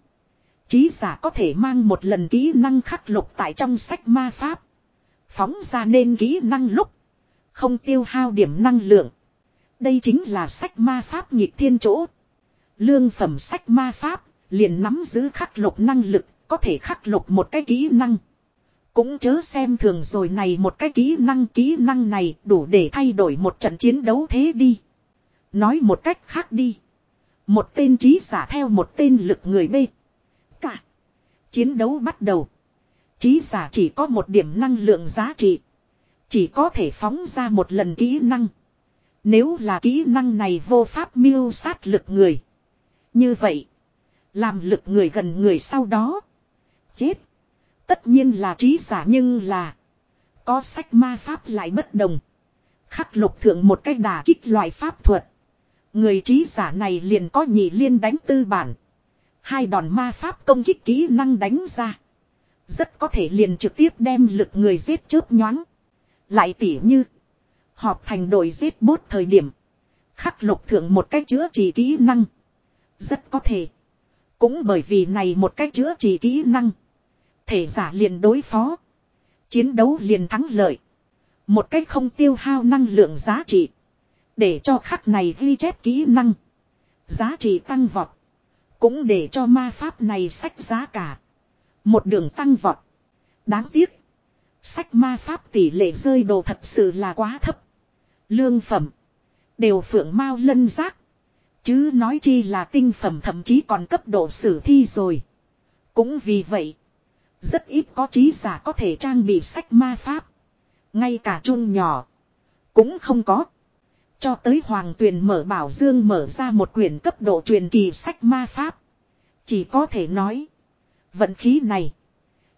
Trí giả có thể mang một lần kỹ năng khắc lục tại trong sách ma pháp. Phóng ra nên kỹ năng lúc. Không tiêu hao điểm năng lượng. Đây chính là sách ma pháp nhịp thiên chỗ. Lương phẩm sách ma pháp liền nắm giữ khắc lục năng lực, có thể khắc lục một cái kỹ năng. Cũng chớ xem thường rồi này một cái kỹ năng kỹ năng này đủ để thay đổi một trận chiến đấu thế đi. Nói một cách khác đi. Một tên trí giả theo một tên lực người B. Cả. Chiến đấu bắt đầu. Trí giả chỉ có một điểm năng lượng giá trị. Chỉ có thể phóng ra một lần kỹ năng. Nếu là kỹ năng này vô pháp miêu sát lực người. Như vậy. Làm lực người gần người sau đó. Chết. Tất nhiên là trí giả nhưng là. Có sách ma pháp lại bất đồng. Khắc lục thượng một cách đà kích loại pháp thuật. Người trí giả này liền có nhị liên đánh tư bản. Hai đòn ma pháp công kích kỹ năng đánh ra. Rất có thể liền trực tiếp đem lực người giết chớp nhoáng. Lại tỉ như. Họp thành đội giết bốt thời điểm. Khắc lục thượng một cách chữa trị kỹ năng. Rất có thể. Cũng bởi vì này một cách chữa trị kỹ năng. Thể giả liền đối phó. Chiến đấu liền thắng lợi. Một cách không tiêu hao năng lượng giá trị. Để cho khắc này ghi chép kỹ năng. Giá trị tăng vọt. Cũng để cho ma pháp này sách giá cả. Một đường tăng vọt. Đáng tiếc. Sách ma pháp tỷ lệ rơi đồ thật sự là quá thấp. Lương phẩm. Đều phượng mau lân giác. Chứ nói chi là tinh phẩm thậm chí còn cấp độ sử thi rồi. Cũng vì vậy. Rất ít có trí giả có thể trang bị sách ma pháp. Ngay cả chun nhỏ. Cũng không có. Cho tới Hoàng Tuyền mở bảo dương mở ra một quyển cấp độ truyền kỳ sách ma pháp. Chỉ có thể nói. Vận khí này.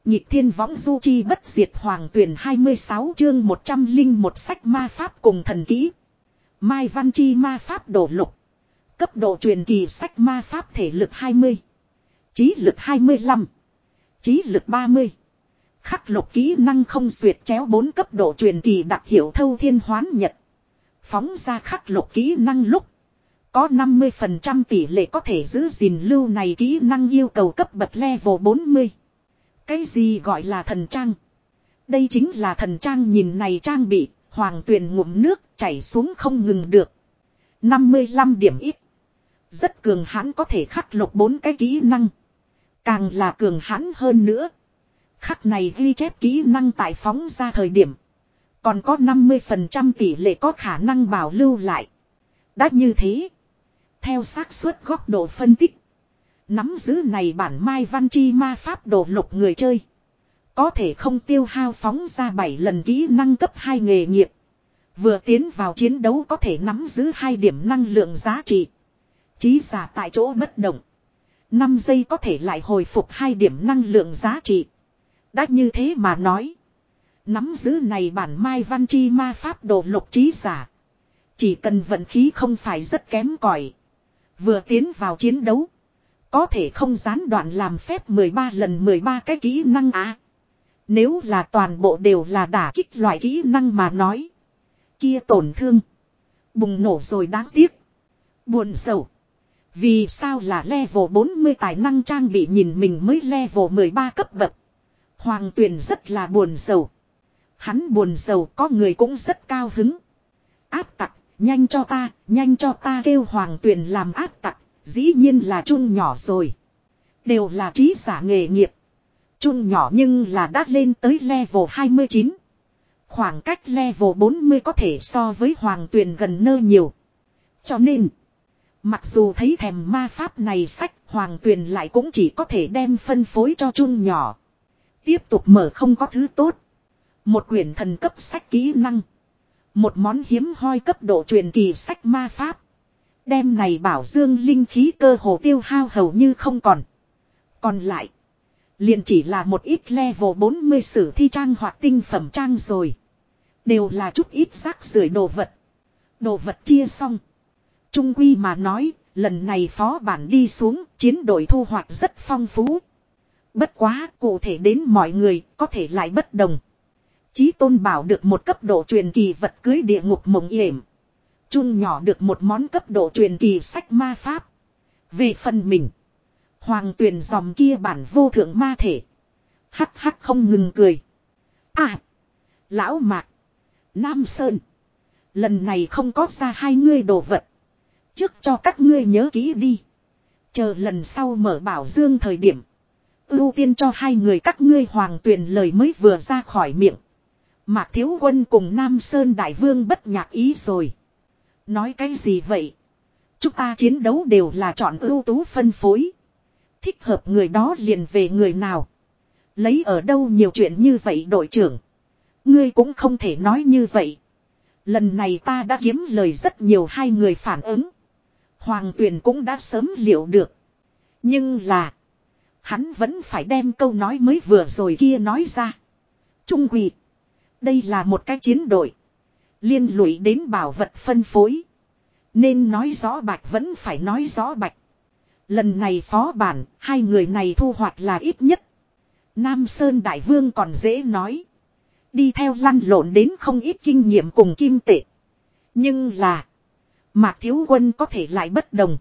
Nhịp thiên võng du chi bất diệt Hoàng Tuyền 26 chương 101 sách ma pháp cùng thần kỹ. Mai Văn Chi ma pháp đổ lục. Cấp độ truyền kỳ sách ma pháp thể lực 20. Trí lực 25. Trí lực 30. Khắc lục kỹ năng không duyệt chéo 4 cấp độ truyền kỳ đặc hiệu thâu thiên hoán nhật. Phóng ra khắc lục kỹ năng lúc. Có 50% tỷ lệ có thể giữ gìn lưu này kỹ năng yêu cầu cấp bậc level 40. Cái gì gọi là thần trang? Đây chính là thần trang nhìn này trang bị, hoàng tuyền ngụm nước chảy xuống không ngừng được. 55 điểm ít. Rất cường hãn có thể khắc lục bốn cái kỹ năng. Càng là cường hãn hơn nữa. Khắc này ghi chép kỹ năng tại phóng ra thời điểm. Còn có 50% tỷ lệ có khả năng bảo lưu lại. Đã như thế. Theo xác suất góc độ phân tích. Nắm giữ này bản Mai Văn Chi ma pháp đồ lục người chơi. Có thể không tiêu hao phóng ra 7 lần kỹ năng cấp 2 nghề nghiệp. Vừa tiến vào chiến đấu có thể nắm giữ hai điểm năng lượng giá trị. Chí giả tại chỗ bất động. 5 giây có thể lại hồi phục hai điểm năng lượng giá trị. Đã như thế mà nói. Nắm giữ này bản Mai Văn Chi ma pháp đồ lục trí giả. Chỉ cần vận khí không phải rất kém cỏi Vừa tiến vào chiến đấu. Có thể không gián đoạn làm phép 13 lần 13 cái kỹ năng á. Nếu là toàn bộ đều là đả kích loại kỹ năng mà nói. Kia tổn thương. Bùng nổ rồi đáng tiếc. Buồn sầu. Vì sao là level 40 tài năng trang bị nhìn mình mới level 13 cấp bậc. Hoàng tuyền rất là buồn sầu. Hắn buồn sầu có người cũng rất cao hứng. Áp tặc, nhanh cho ta, nhanh cho ta kêu hoàng tuyền làm áp tặc, dĩ nhiên là chun nhỏ rồi. Đều là trí giả nghề nghiệp. Chun nhỏ nhưng là đã lên tới level 29. Khoảng cách level 40 có thể so với hoàng tuyền gần nơ nhiều. Cho nên, mặc dù thấy thèm ma pháp này sách, hoàng tuyền lại cũng chỉ có thể đem phân phối cho chun nhỏ. Tiếp tục mở không có thứ tốt. Một quyển thần cấp sách kỹ năng. Một món hiếm hoi cấp độ truyền kỳ sách ma pháp. đem này bảo dương linh khí cơ hồ tiêu hao hầu như không còn. Còn lại. Liền chỉ là một ít level 40 sử thi trang hoặc tinh phẩm trang rồi. Đều là chút ít rác rưởi đồ vật. Đồ vật chia xong. Trung quy mà nói, lần này phó bản đi xuống, chiến đội thu hoạch rất phong phú. Bất quá, cụ thể đến mọi người, có thể lại bất đồng. Chí tôn bảo được một cấp độ truyền kỳ vật cưới địa ngục mộng yểm. Trung nhỏ được một món cấp độ truyền kỳ sách ma pháp. Về phần mình. Hoàng tuyền dòng kia bản vô thượng ma thể. Hắc hắc không ngừng cười. À. Lão mạc. Nam Sơn. Lần này không có ra hai ngươi đồ vật. Trước cho các ngươi nhớ kỹ đi. Chờ lần sau mở bảo dương thời điểm. Ưu tiên cho hai người các ngươi hoàng tuyền lời mới vừa ra khỏi miệng. Mạc Thiếu Quân cùng Nam Sơn Đại Vương bất nhạc ý rồi. Nói cái gì vậy? Chúng ta chiến đấu đều là chọn ưu tú phân phối. Thích hợp người đó liền về người nào. Lấy ở đâu nhiều chuyện như vậy đội trưởng. Ngươi cũng không thể nói như vậy. Lần này ta đã kiếm lời rất nhiều hai người phản ứng. Hoàng tuyền cũng đã sớm liệu được. Nhưng là. Hắn vẫn phải đem câu nói mới vừa rồi kia nói ra. Trung quỷ. Đây là một cái chiến đội. Liên lụy đến bảo vật phân phối. Nên nói rõ bạch vẫn phải nói rõ bạch. Lần này phó bản, hai người này thu hoạch là ít nhất. Nam Sơn Đại Vương còn dễ nói. Đi theo lăn lộn đến không ít kinh nghiệm cùng kim tệ. Nhưng là. Mạc Thiếu Quân có thể lại bất đồng.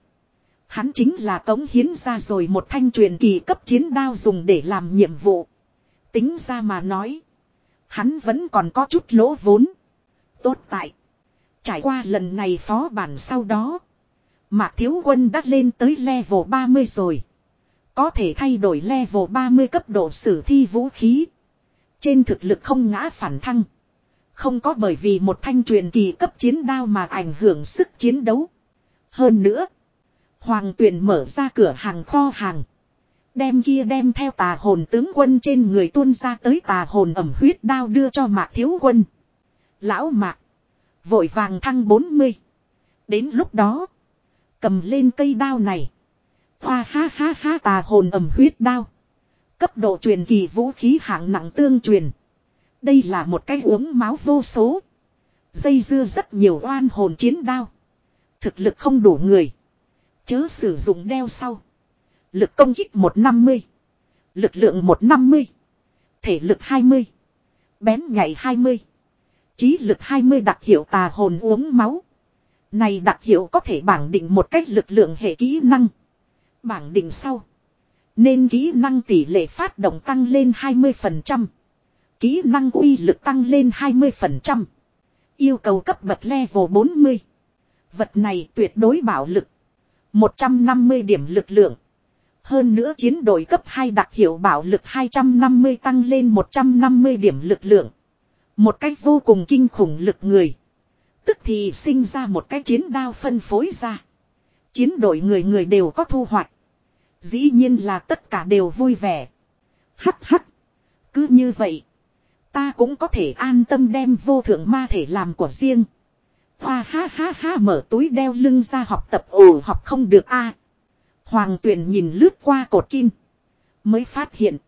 Hắn chính là cống hiến ra rồi một thanh truyền kỳ cấp chiến đao dùng để làm nhiệm vụ. Tính ra mà nói. Hắn vẫn còn có chút lỗ vốn. Tốt tại. Trải qua lần này phó bản sau đó. Mạc Thiếu Quân đã lên tới level 30 rồi. Có thể thay đổi level 30 cấp độ sử thi vũ khí. Trên thực lực không ngã phản thăng. Không có bởi vì một thanh truyền kỳ cấp chiến đao mà ảnh hưởng sức chiến đấu. Hơn nữa. Hoàng tuyền mở ra cửa hàng kho hàng. Đem kia đem theo tà hồn tướng quân trên người tuôn ra tới tà hồn ẩm huyết đao đưa cho mạc thiếu quân. Lão mạc. Vội vàng thăng 40. Đến lúc đó. Cầm lên cây đao này. Hoa ha ha ha tà hồn ẩm huyết đao. Cấp độ truyền kỳ vũ khí hạng nặng tương truyền. Đây là một cái uống máu vô số. Dây dưa rất nhiều oan hồn chiến đao. Thực lực không đủ người. Chớ sử dụng đeo sau. Lực công kích 150. Lực lượng 150. Thể lực 20. Bén nhảy 20. Trí lực 20 đặc hiệu tà hồn uống máu. Này đặc hiệu có thể bảng định một cách lực lượng hệ kỹ năng. Bảng định sau. Nên kỹ năng tỷ lệ phát động tăng lên 20%. Kỹ năng uy lực tăng lên 20%. Yêu cầu cấp bậc level 40. Vật này tuyệt đối bảo lực. 150 điểm lực lượng. Hơn nữa chiến đội cấp 2 đặc hiệu bảo lực 250 tăng lên 150 điểm lực lượng. Một cách vô cùng kinh khủng lực người. Tức thì sinh ra một cái chiến đao phân phối ra. Chiến đội người người đều có thu hoạch. Dĩ nhiên là tất cả đều vui vẻ. Hắc hắc. Cứ như vậy. Ta cũng có thể an tâm đem vô thượng ma thể làm của riêng. Hoa ha ha ha mở túi đeo lưng ra học tập ồ, học không được a Hoàng tuyển nhìn lướt qua cột kim. Mới phát hiện.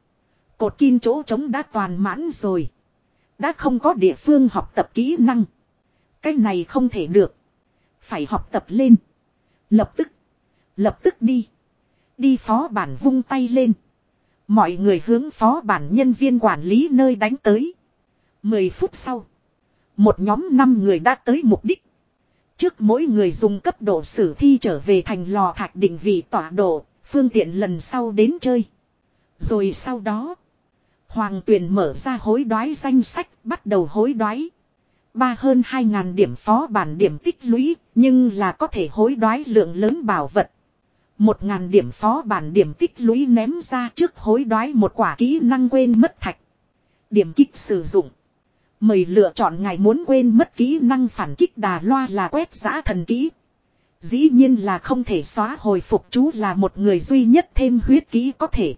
Cột kim chỗ trống đã toàn mãn rồi. Đã không có địa phương học tập kỹ năng. Cái này không thể được. Phải học tập lên. Lập tức. Lập tức đi. Đi phó bản vung tay lên. Mọi người hướng phó bản nhân viên quản lý nơi đánh tới. Mười phút sau. Một nhóm năm người đã tới mục đích. Trước mỗi người dùng cấp độ sử thi trở về thành lò thạch định vị tọa độ, phương tiện lần sau đến chơi. Rồi sau đó, Hoàng Tuyền mở ra hối đoái danh sách, bắt đầu hối đoái. Ba hơn 2.000 điểm phó bản điểm tích lũy, nhưng là có thể hối đoái lượng lớn bảo vật. Một ngàn điểm phó bản điểm tích lũy ném ra trước hối đoái một quả kỹ năng quên mất thạch. Điểm kích sử dụng. Mời lựa chọn ngài muốn quên mất kỹ năng phản kích đà loa là quét giã thần kỹ. Dĩ nhiên là không thể xóa hồi phục chú là một người duy nhất thêm huyết kỹ có thể.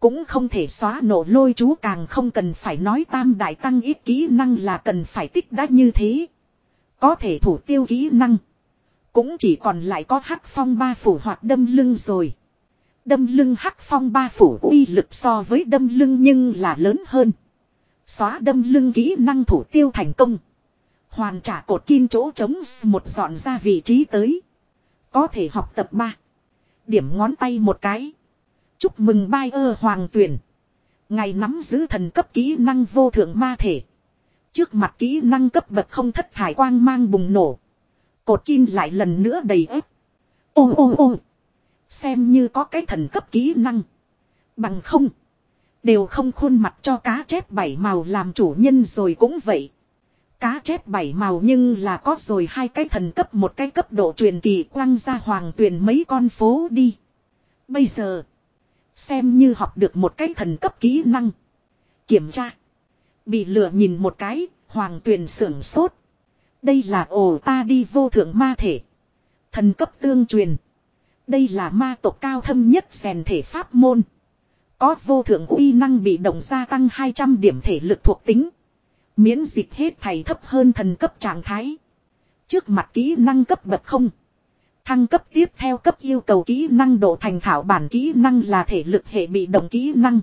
Cũng không thể xóa nổ lôi chú càng không cần phải nói tam đại tăng ít kỹ năng là cần phải tích đã như thế. Có thể thủ tiêu kỹ năng. Cũng chỉ còn lại có hắc phong ba phủ hoặc đâm lưng rồi. Đâm lưng hắc phong ba phủ uy lực so với đâm lưng nhưng là lớn hơn. Xóa đâm lưng kỹ năng thủ tiêu thành công. Hoàn trả cột kim chỗ trống một dọn ra vị trí tới. Có thể học tập ba Điểm ngón tay một cái. Chúc mừng bai ơ hoàng tuyển. Ngày nắm giữ thần cấp kỹ năng vô thượng ma thể. Trước mặt kỹ năng cấp bậc không thất thải quang mang bùng nổ. Cột kim lại lần nữa đầy ép. Ôm ôm ôm. Xem như có cái thần cấp kỹ năng. Bằng không. Đều không khuôn mặt cho cá chép bảy màu làm chủ nhân rồi cũng vậy. Cá chép bảy màu nhưng là có rồi hai cái thần cấp một cái cấp độ truyền kỳ quăng ra hoàng tuyển mấy con phố đi. Bây giờ. Xem như học được một cái thần cấp kỹ năng. Kiểm tra. Bị lừa nhìn một cái, hoàng tuyền sưởng sốt. Đây là ổ ta đi vô thượng ma thể. Thần cấp tương truyền. Đây là ma tộc cao thâm nhất rèn thể pháp môn. Có vô thượng uy năng bị động gia tăng 200 điểm thể lực thuộc tính. Miễn dịch hết thầy thấp hơn thần cấp trạng thái. Trước mặt kỹ năng cấp bậc không. Thăng cấp tiếp theo cấp yêu cầu kỹ năng độ thành thảo bản kỹ năng là thể lực hệ bị động kỹ năng.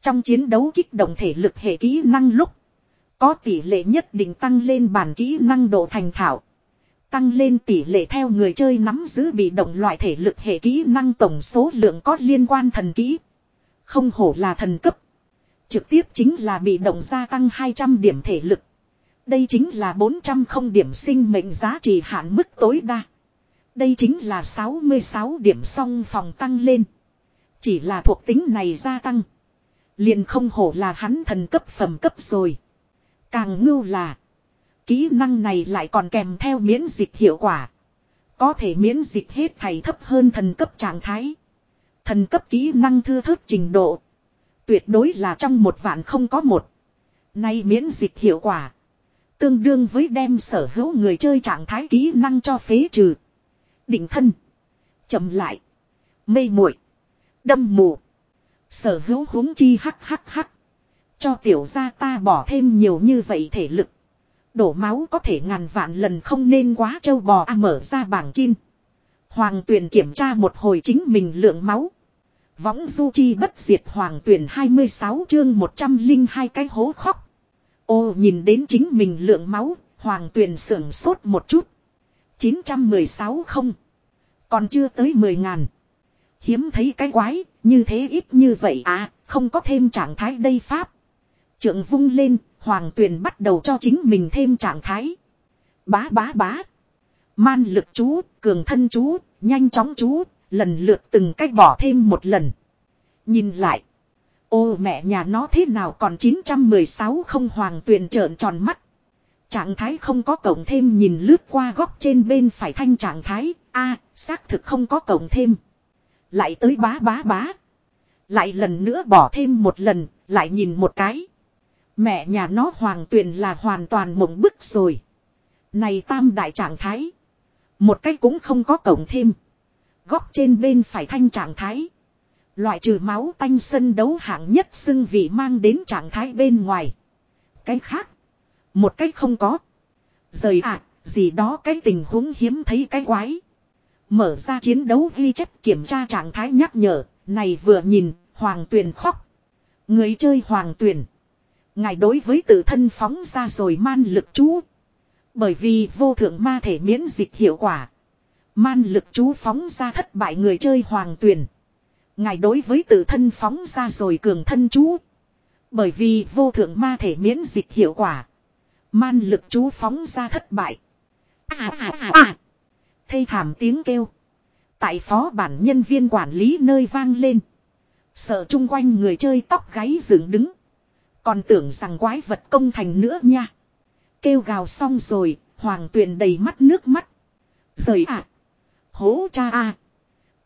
Trong chiến đấu kích động thể lực hệ kỹ năng lúc. Có tỷ lệ nhất định tăng lên bản kỹ năng độ thành thạo, Tăng lên tỷ lệ theo người chơi nắm giữ bị động loại thể lực hệ kỹ năng tổng số lượng có liên quan thần kỹ. Không hổ là thần cấp. Trực tiếp chính là bị động gia tăng 200 điểm thể lực. Đây chính là 400 không điểm sinh mệnh giá trị hạn mức tối đa. Đây chính là 66 điểm song phòng tăng lên. Chỉ là thuộc tính này gia tăng. Liền không hổ là hắn thần cấp phẩm cấp rồi. Càng ngưu là. Kỹ năng này lại còn kèm theo miễn dịch hiệu quả. Có thể miễn dịch hết thầy thấp hơn thần cấp trạng thái. Thần cấp kỹ năng thưa thớt trình độ. Tuyệt đối là trong một vạn không có một. Nay miễn dịch hiệu quả. Tương đương với đem sở hữu người chơi trạng thái kỹ năng cho phế trừ. Định thân. chậm lại. Mây muội, Đâm mù. Sở hữu huống chi hắc hắc hắc. Cho tiểu gia ta bỏ thêm nhiều như vậy thể lực. Đổ máu có thể ngàn vạn lần không nên quá trâu bò a mở ra bảng kim. Hoàng tuyển kiểm tra một hồi chính mình lượng máu. Võng du chi bất diệt hoàng tuyển 26 chương 102 cái hố khóc. Ô nhìn đến chính mình lượng máu, hoàng tuyển sưởng sốt một chút. 916 không. Còn chưa tới 10 ngàn. Hiếm thấy cái quái, như thế ít như vậy à, không có thêm trạng thái đây pháp. Trượng vung lên, hoàng tuyền bắt đầu cho chính mình thêm trạng thái. Bá bá bá. Man lực chú, cường thân chú, nhanh chóng chú, lần lượt từng cách bỏ thêm một lần. Nhìn lại. Ô mẹ nhà nó thế nào còn 916 không hoàng tuyền trợn tròn mắt. Trạng thái không có cộng thêm nhìn lướt qua góc trên bên phải thanh trạng thái, a xác thực không có cộng thêm. Lại tới bá bá bá. Lại lần nữa bỏ thêm một lần, lại nhìn một cái. Mẹ nhà nó hoàng tuyền là hoàn toàn mộng bức rồi. Này tam đại trạng thái. Một cách cũng không có cổng thêm. Góc trên bên phải thanh trạng thái. Loại trừ máu tanh sân đấu hạng nhất xưng vị mang đến trạng thái bên ngoài. Cái khác. Một cách không có. Rời ạ, à, gì đó cái tình huống hiếm thấy cái quái. Mở ra chiến đấu ghi chép kiểm tra trạng thái nhắc nhở, này vừa nhìn, hoàng tuyền khóc. Người chơi hoàng tuyền. Ngài đối với tự thân phóng ra rồi man lực chú. Bởi vì vô thượng ma thể miễn dịch hiệu quả. Man lực chú phóng ra thất bại người chơi hoàng tuyển. Ngài đối với tự thân phóng ra rồi cường thân chú. Bởi vì vô thượng ma thể miễn dịch hiệu quả. Man lực chú phóng ra thất bại. À à à à. Thây thảm tiếng kêu. Tại phó bản nhân viên quản lý nơi vang lên. Sợ chung quanh người chơi tóc gáy dựng đứng. Còn tưởng rằng quái vật công thành nữa nha. Kêu gào xong rồi, hoàng tuyền đầy mắt nước mắt. Rời ạ. À. Hố cha a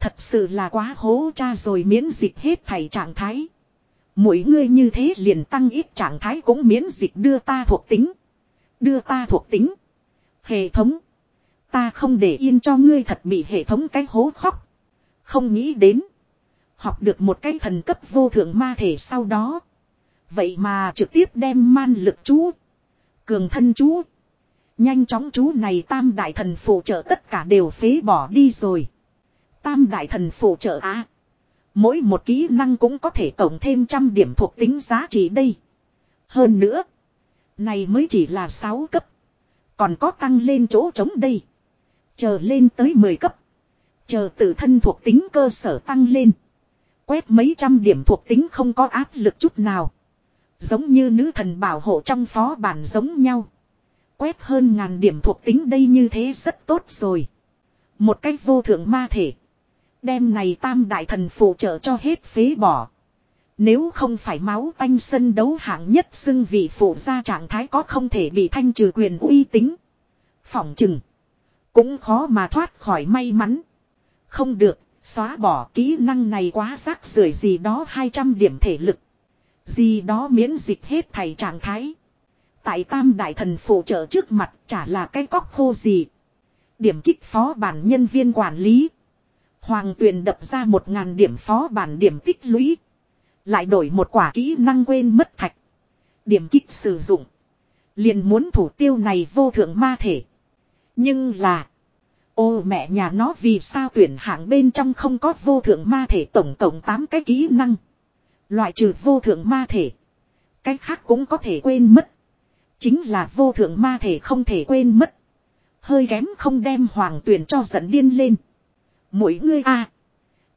Thật sự là quá hố cha rồi miễn dịch hết thảy trạng thái. Mỗi người như thế liền tăng ít trạng thái cũng miễn dịch đưa ta thuộc tính. Đưa ta thuộc tính. Hệ thống. Ta không để yên cho ngươi thật bị hệ thống cái hố khóc. Không nghĩ đến. Học được một cái thần cấp vô thượng ma thể sau đó. Vậy mà trực tiếp đem man lực chú. Cường thân chú. Nhanh chóng chú này tam đại thần phụ trợ tất cả đều phế bỏ đi rồi. Tam đại thần phụ trợ á. mỗi một kỹ năng cũng có thể cộng thêm trăm điểm thuộc tính giá trị đây. Hơn nữa. Này mới chỉ là 6 cấp. Còn có tăng lên chỗ trống đây. Chờ lên tới 10 cấp. Chờ tự thân thuộc tính cơ sở tăng lên. Quét mấy trăm điểm thuộc tính không có áp lực chút nào. Giống như nữ thần bảo hộ trong phó bản giống nhau. Quét hơn ngàn điểm thuộc tính đây như thế rất tốt rồi. Một cách vô thượng ma thể. Đem này tam đại thần phụ trợ cho hết phế bỏ. Nếu không phải máu tanh sân đấu hạng nhất xưng vị phụ ra trạng thái có không thể bị thanh trừ quyền uy tín. Phỏng chừng. Cũng khó mà thoát khỏi may mắn. Không được, xóa bỏ kỹ năng này quá rác rưởi gì đó 200 điểm thể lực. Gì đó miễn dịch hết thầy trạng thái. Tại tam đại thần phụ trợ trước mặt chả là cái cóc khô gì. Điểm kích phó bản nhân viên quản lý. Hoàng tuyền đập ra một ngàn điểm phó bản điểm tích lũy. Lại đổi một quả kỹ năng quên mất thạch. Điểm kích sử dụng. Liền muốn thủ tiêu này vô thượng ma thể. Nhưng là. Ô mẹ nhà nó vì sao tuyển hạng bên trong không có vô thượng ma thể tổng tổng 8 cái kỹ năng. Loại trừ vô thượng ma thể. Cái khác cũng có thể quên mất. Chính là vô thượng ma thể không thể quên mất. Hơi kém không đem hoàng tuyển cho giận điên lên. Mỗi ngươi a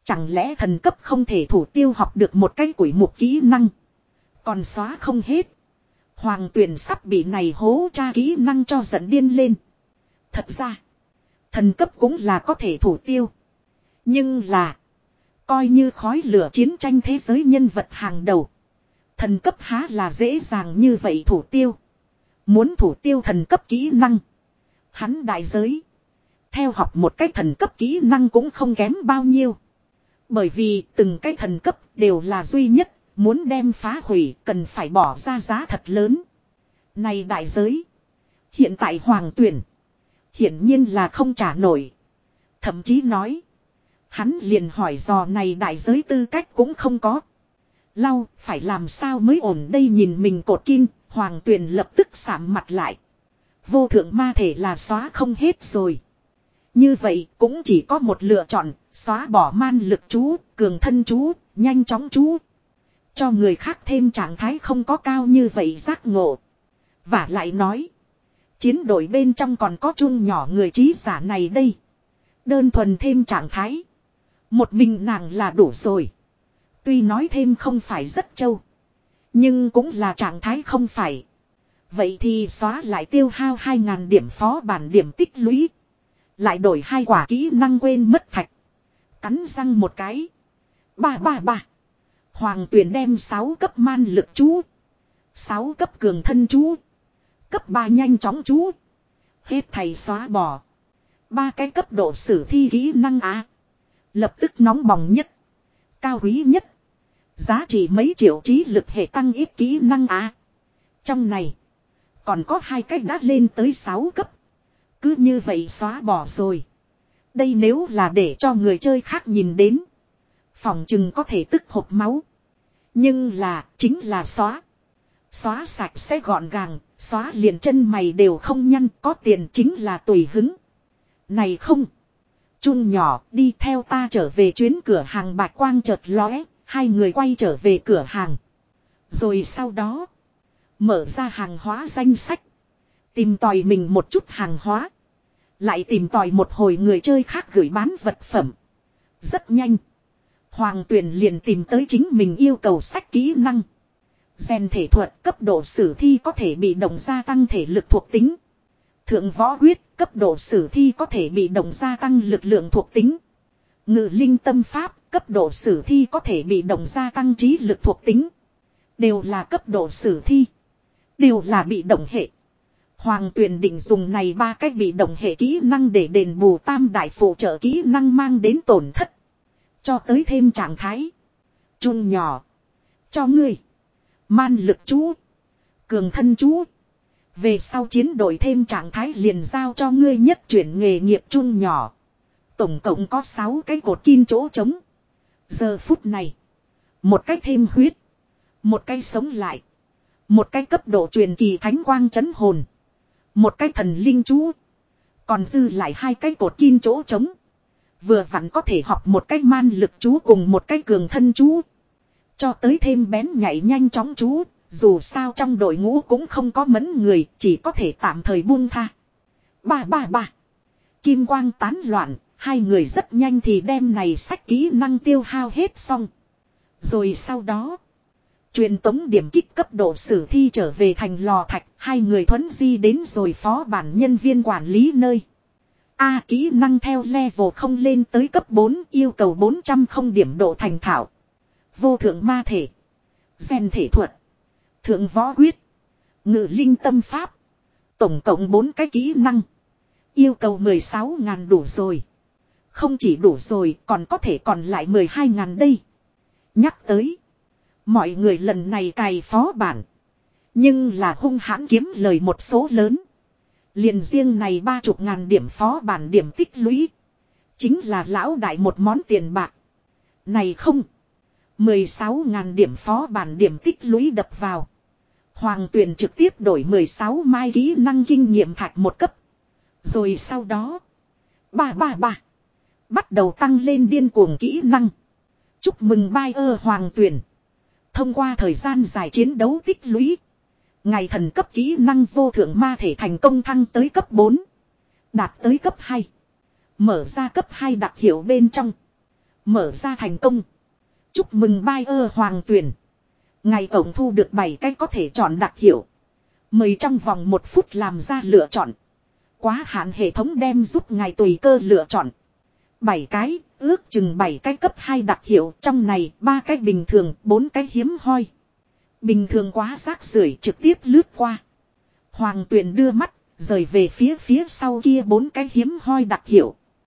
Chẳng lẽ thần cấp không thể thủ tiêu học được một cái quỷ mục kỹ năng. Còn xóa không hết. Hoàng tuyển sắp bị này hố tra kỹ năng cho giận điên lên. Thật ra. Thần cấp cũng là có thể thủ tiêu. Nhưng là. Coi như khói lửa chiến tranh thế giới nhân vật hàng đầu. Thần cấp há là dễ dàng như vậy thủ tiêu. Muốn thủ tiêu thần cấp kỹ năng. Hắn đại giới. Theo học một cách thần cấp kỹ năng cũng không kém bao nhiêu. Bởi vì từng cái thần cấp đều là duy nhất. Muốn đem phá hủy cần phải bỏ ra giá thật lớn. Này đại giới. Hiện tại hoàng tuyển. Hiển nhiên là không trả nổi. Thậm chí nói. Hắn liền hỏi dò này đại giới tư cách cũng không có. Lau, phải làm sao mới ổn đây nhìn mình cột kim, hoàng tuyền lập tức sạm mặt lại. Vô thượng ma thể là xóa không hết rồi. Như vậy cũng chỉ có một lựa chọn, xóa bỏ man lực chú, cường thân chú, nhanh chóng chú. Cho người khác thêm trạng thái không có cao như vậy giác ngộ. Và lại nói. Chiến đội bên trong còn có chung nhỏ người trí giả này đây. Đơn thuần thêm trạng thái. Một mình nàng là đủ rồi. Tuy nói thêm không phải rất trâu. Nhưng cũng là trạng thái không phải. Vậy thì xóa lại tiêu hao 2.000 điểm phó bản điểm tích lũy. Lại đổi hai quả kỹ năng quên mất thạch. Cắn răng một cái. Ba ba ba. Hoàng tuyển đem 6 cấp man lực chú. 6 cấp cường thân chú. Cấp 3 nhanh chóng chú. Hết thầy xóa bỏ. ba cái cấp độ sử thi kỹ năng á. Lập tức nóng bỏng nhất. Cao quý nhất. Giá trị mấy triệu trí lực hệ tăng ít kỹ năng á. Trong này. Còn có hai cách đã lên tới 6 cấp. Cứ như vậy xóa bỏ rồi. Đây nếu là để cho người chơi khác nhìn đến. Phòng chừng có thể tức hộp máu. Nhưng là, chính là xóa. Xóa sạch sẽ gọn gàng, xóa liền chân mày đều không nhăn, có tiền chính là tùy hứng. Này không. Chun nhỏ đi theo ta trở về chuyến cửa hàng bạch quang chợt lóe, hai người quay trở về cửa hàng. Rồi sau đó, mở ra hàng hóa danh sách. Tìm tòi mình một chút hàng hóa. Lại tìm tòi một hồi người chơi khác gửi bán vật phẩm. Rất nhanh. Hoàng tuyển liền tìm tới chính mình yêu cầu sách kỹ năng. Gen thể thuật cấp độ sử thi có thể bị động gia tăng thể lực thuộc tính. Thượng võ quyết, cấp độ sử thi có thể bị động gia tăng lực lượng thuộc tính. Ngự linh tâm pháp, cấp độ sử thi có thể bị động gia tăng trí lực thuộc tính. Đều là cấp độ sử thi. Đều là bị động hệ. Hoàng tuyền định dùng này ba cách bị động hệ kỹ năng để đền bù tam đại phụ trợ kỹ năng mang đến tổn thất. Cho tới thêm trạng thái. trung nhỏ. Cho ngươi. Man lực chú. Cường thân chú. Về sau chiến đội thêm trạng thái liền giao cho ngươi nhất chuyển nghề nghiệp chun nhỏ. Tổng cộng có 6 cái cột kim chỗ trống. Giờ phút này. Một cái thêm huyết. Một cái sống lại. Một cái cấp độ truyền kỳ thánh quang chấn hồn. Một cái thần linh chú. Còn dư lại hai cái cột kim chỗ trống. Vừa vặn có thể học một cái man lực chú cùng một cái cường thân chú. Cho tới thêm bén nhảy nhanh chóng chú. Dù sao trong đội ngũ cũng không có mấn người. Chỉ có thể tạm thời buông tha. Ba ba ba. Kim quang tán loạn. Hai người rất nhanh thì đem này sách kỹ năng tiêu hao hết xong. Rồi sau đó. Truyền tống điểm kích cấp độ sử thi trở về thành lò thạch. Hai người thuấn di đến rồi phó bản nhân viên quản lý nơi. A kỹ năng theo level không lên tới cấp 4 yêu cầu 400 không điểm độ thành thạo. Vô thượng ma thể. Gen thể thuật. Thượng võ quyết. Ngự linh tâm pháp. Tổng cộng 4 cái kỹ năng. Yêu cầu 16 ngàn đủ rồi. Không chỉ đủ rồi, còn có thể còn lại 12 ngàn đây. Nhắc tới. Mọi người lần này cài phó bản. Nhưng là hung hãn kiếm lời một số lớn. Liền riêng này ba chục ngàn điểm phó bản điểm tích lũy. Chính là lão đại một món tiền bạc. Này không. 16 ngàn điểm phó bản điểm tích lũy đập vào. Hoàng tuyển trực tiếp đổi 16 mai kỹ năng kinh nghiệm thạch một cấp. Rồi sau đó. Ba ba ba. Bắt đầu tăng lên điên cuồng kỹ năng. Chúc mừng bai ơ hoàng tuyển. Thông qua thời gian dài chiến đấu tích lũy. Ngày thần cấp kỹ năng vô thượng ma thể thành công thăng tới cấp 4. Đạt tới cấp 2. Mở ra cấp 2 đặc hiệu bên trong. Mở ra thành công. Chúc mừng bai ơ hoàng tuyển. Ngày tổng thu được 7 cái có thể chọn đặc hiệu. Mời trong vòng 1 phút làm ra lựa chọn. Quá hạn hệ thống đem giúp ngài tùy cơ lựa chọn. 7 cái, ước chừng 7 cái cấp 2 đặc hiệu trong này 3 cái bình thường, 4 cái hiếm hoi. Bình thường quá rác rưởi trực tiếp lướt qua. Hoàng tuyền đưa mắt, rời về phía phía sau kia bốn cái hiếm hoi đặc hiệu.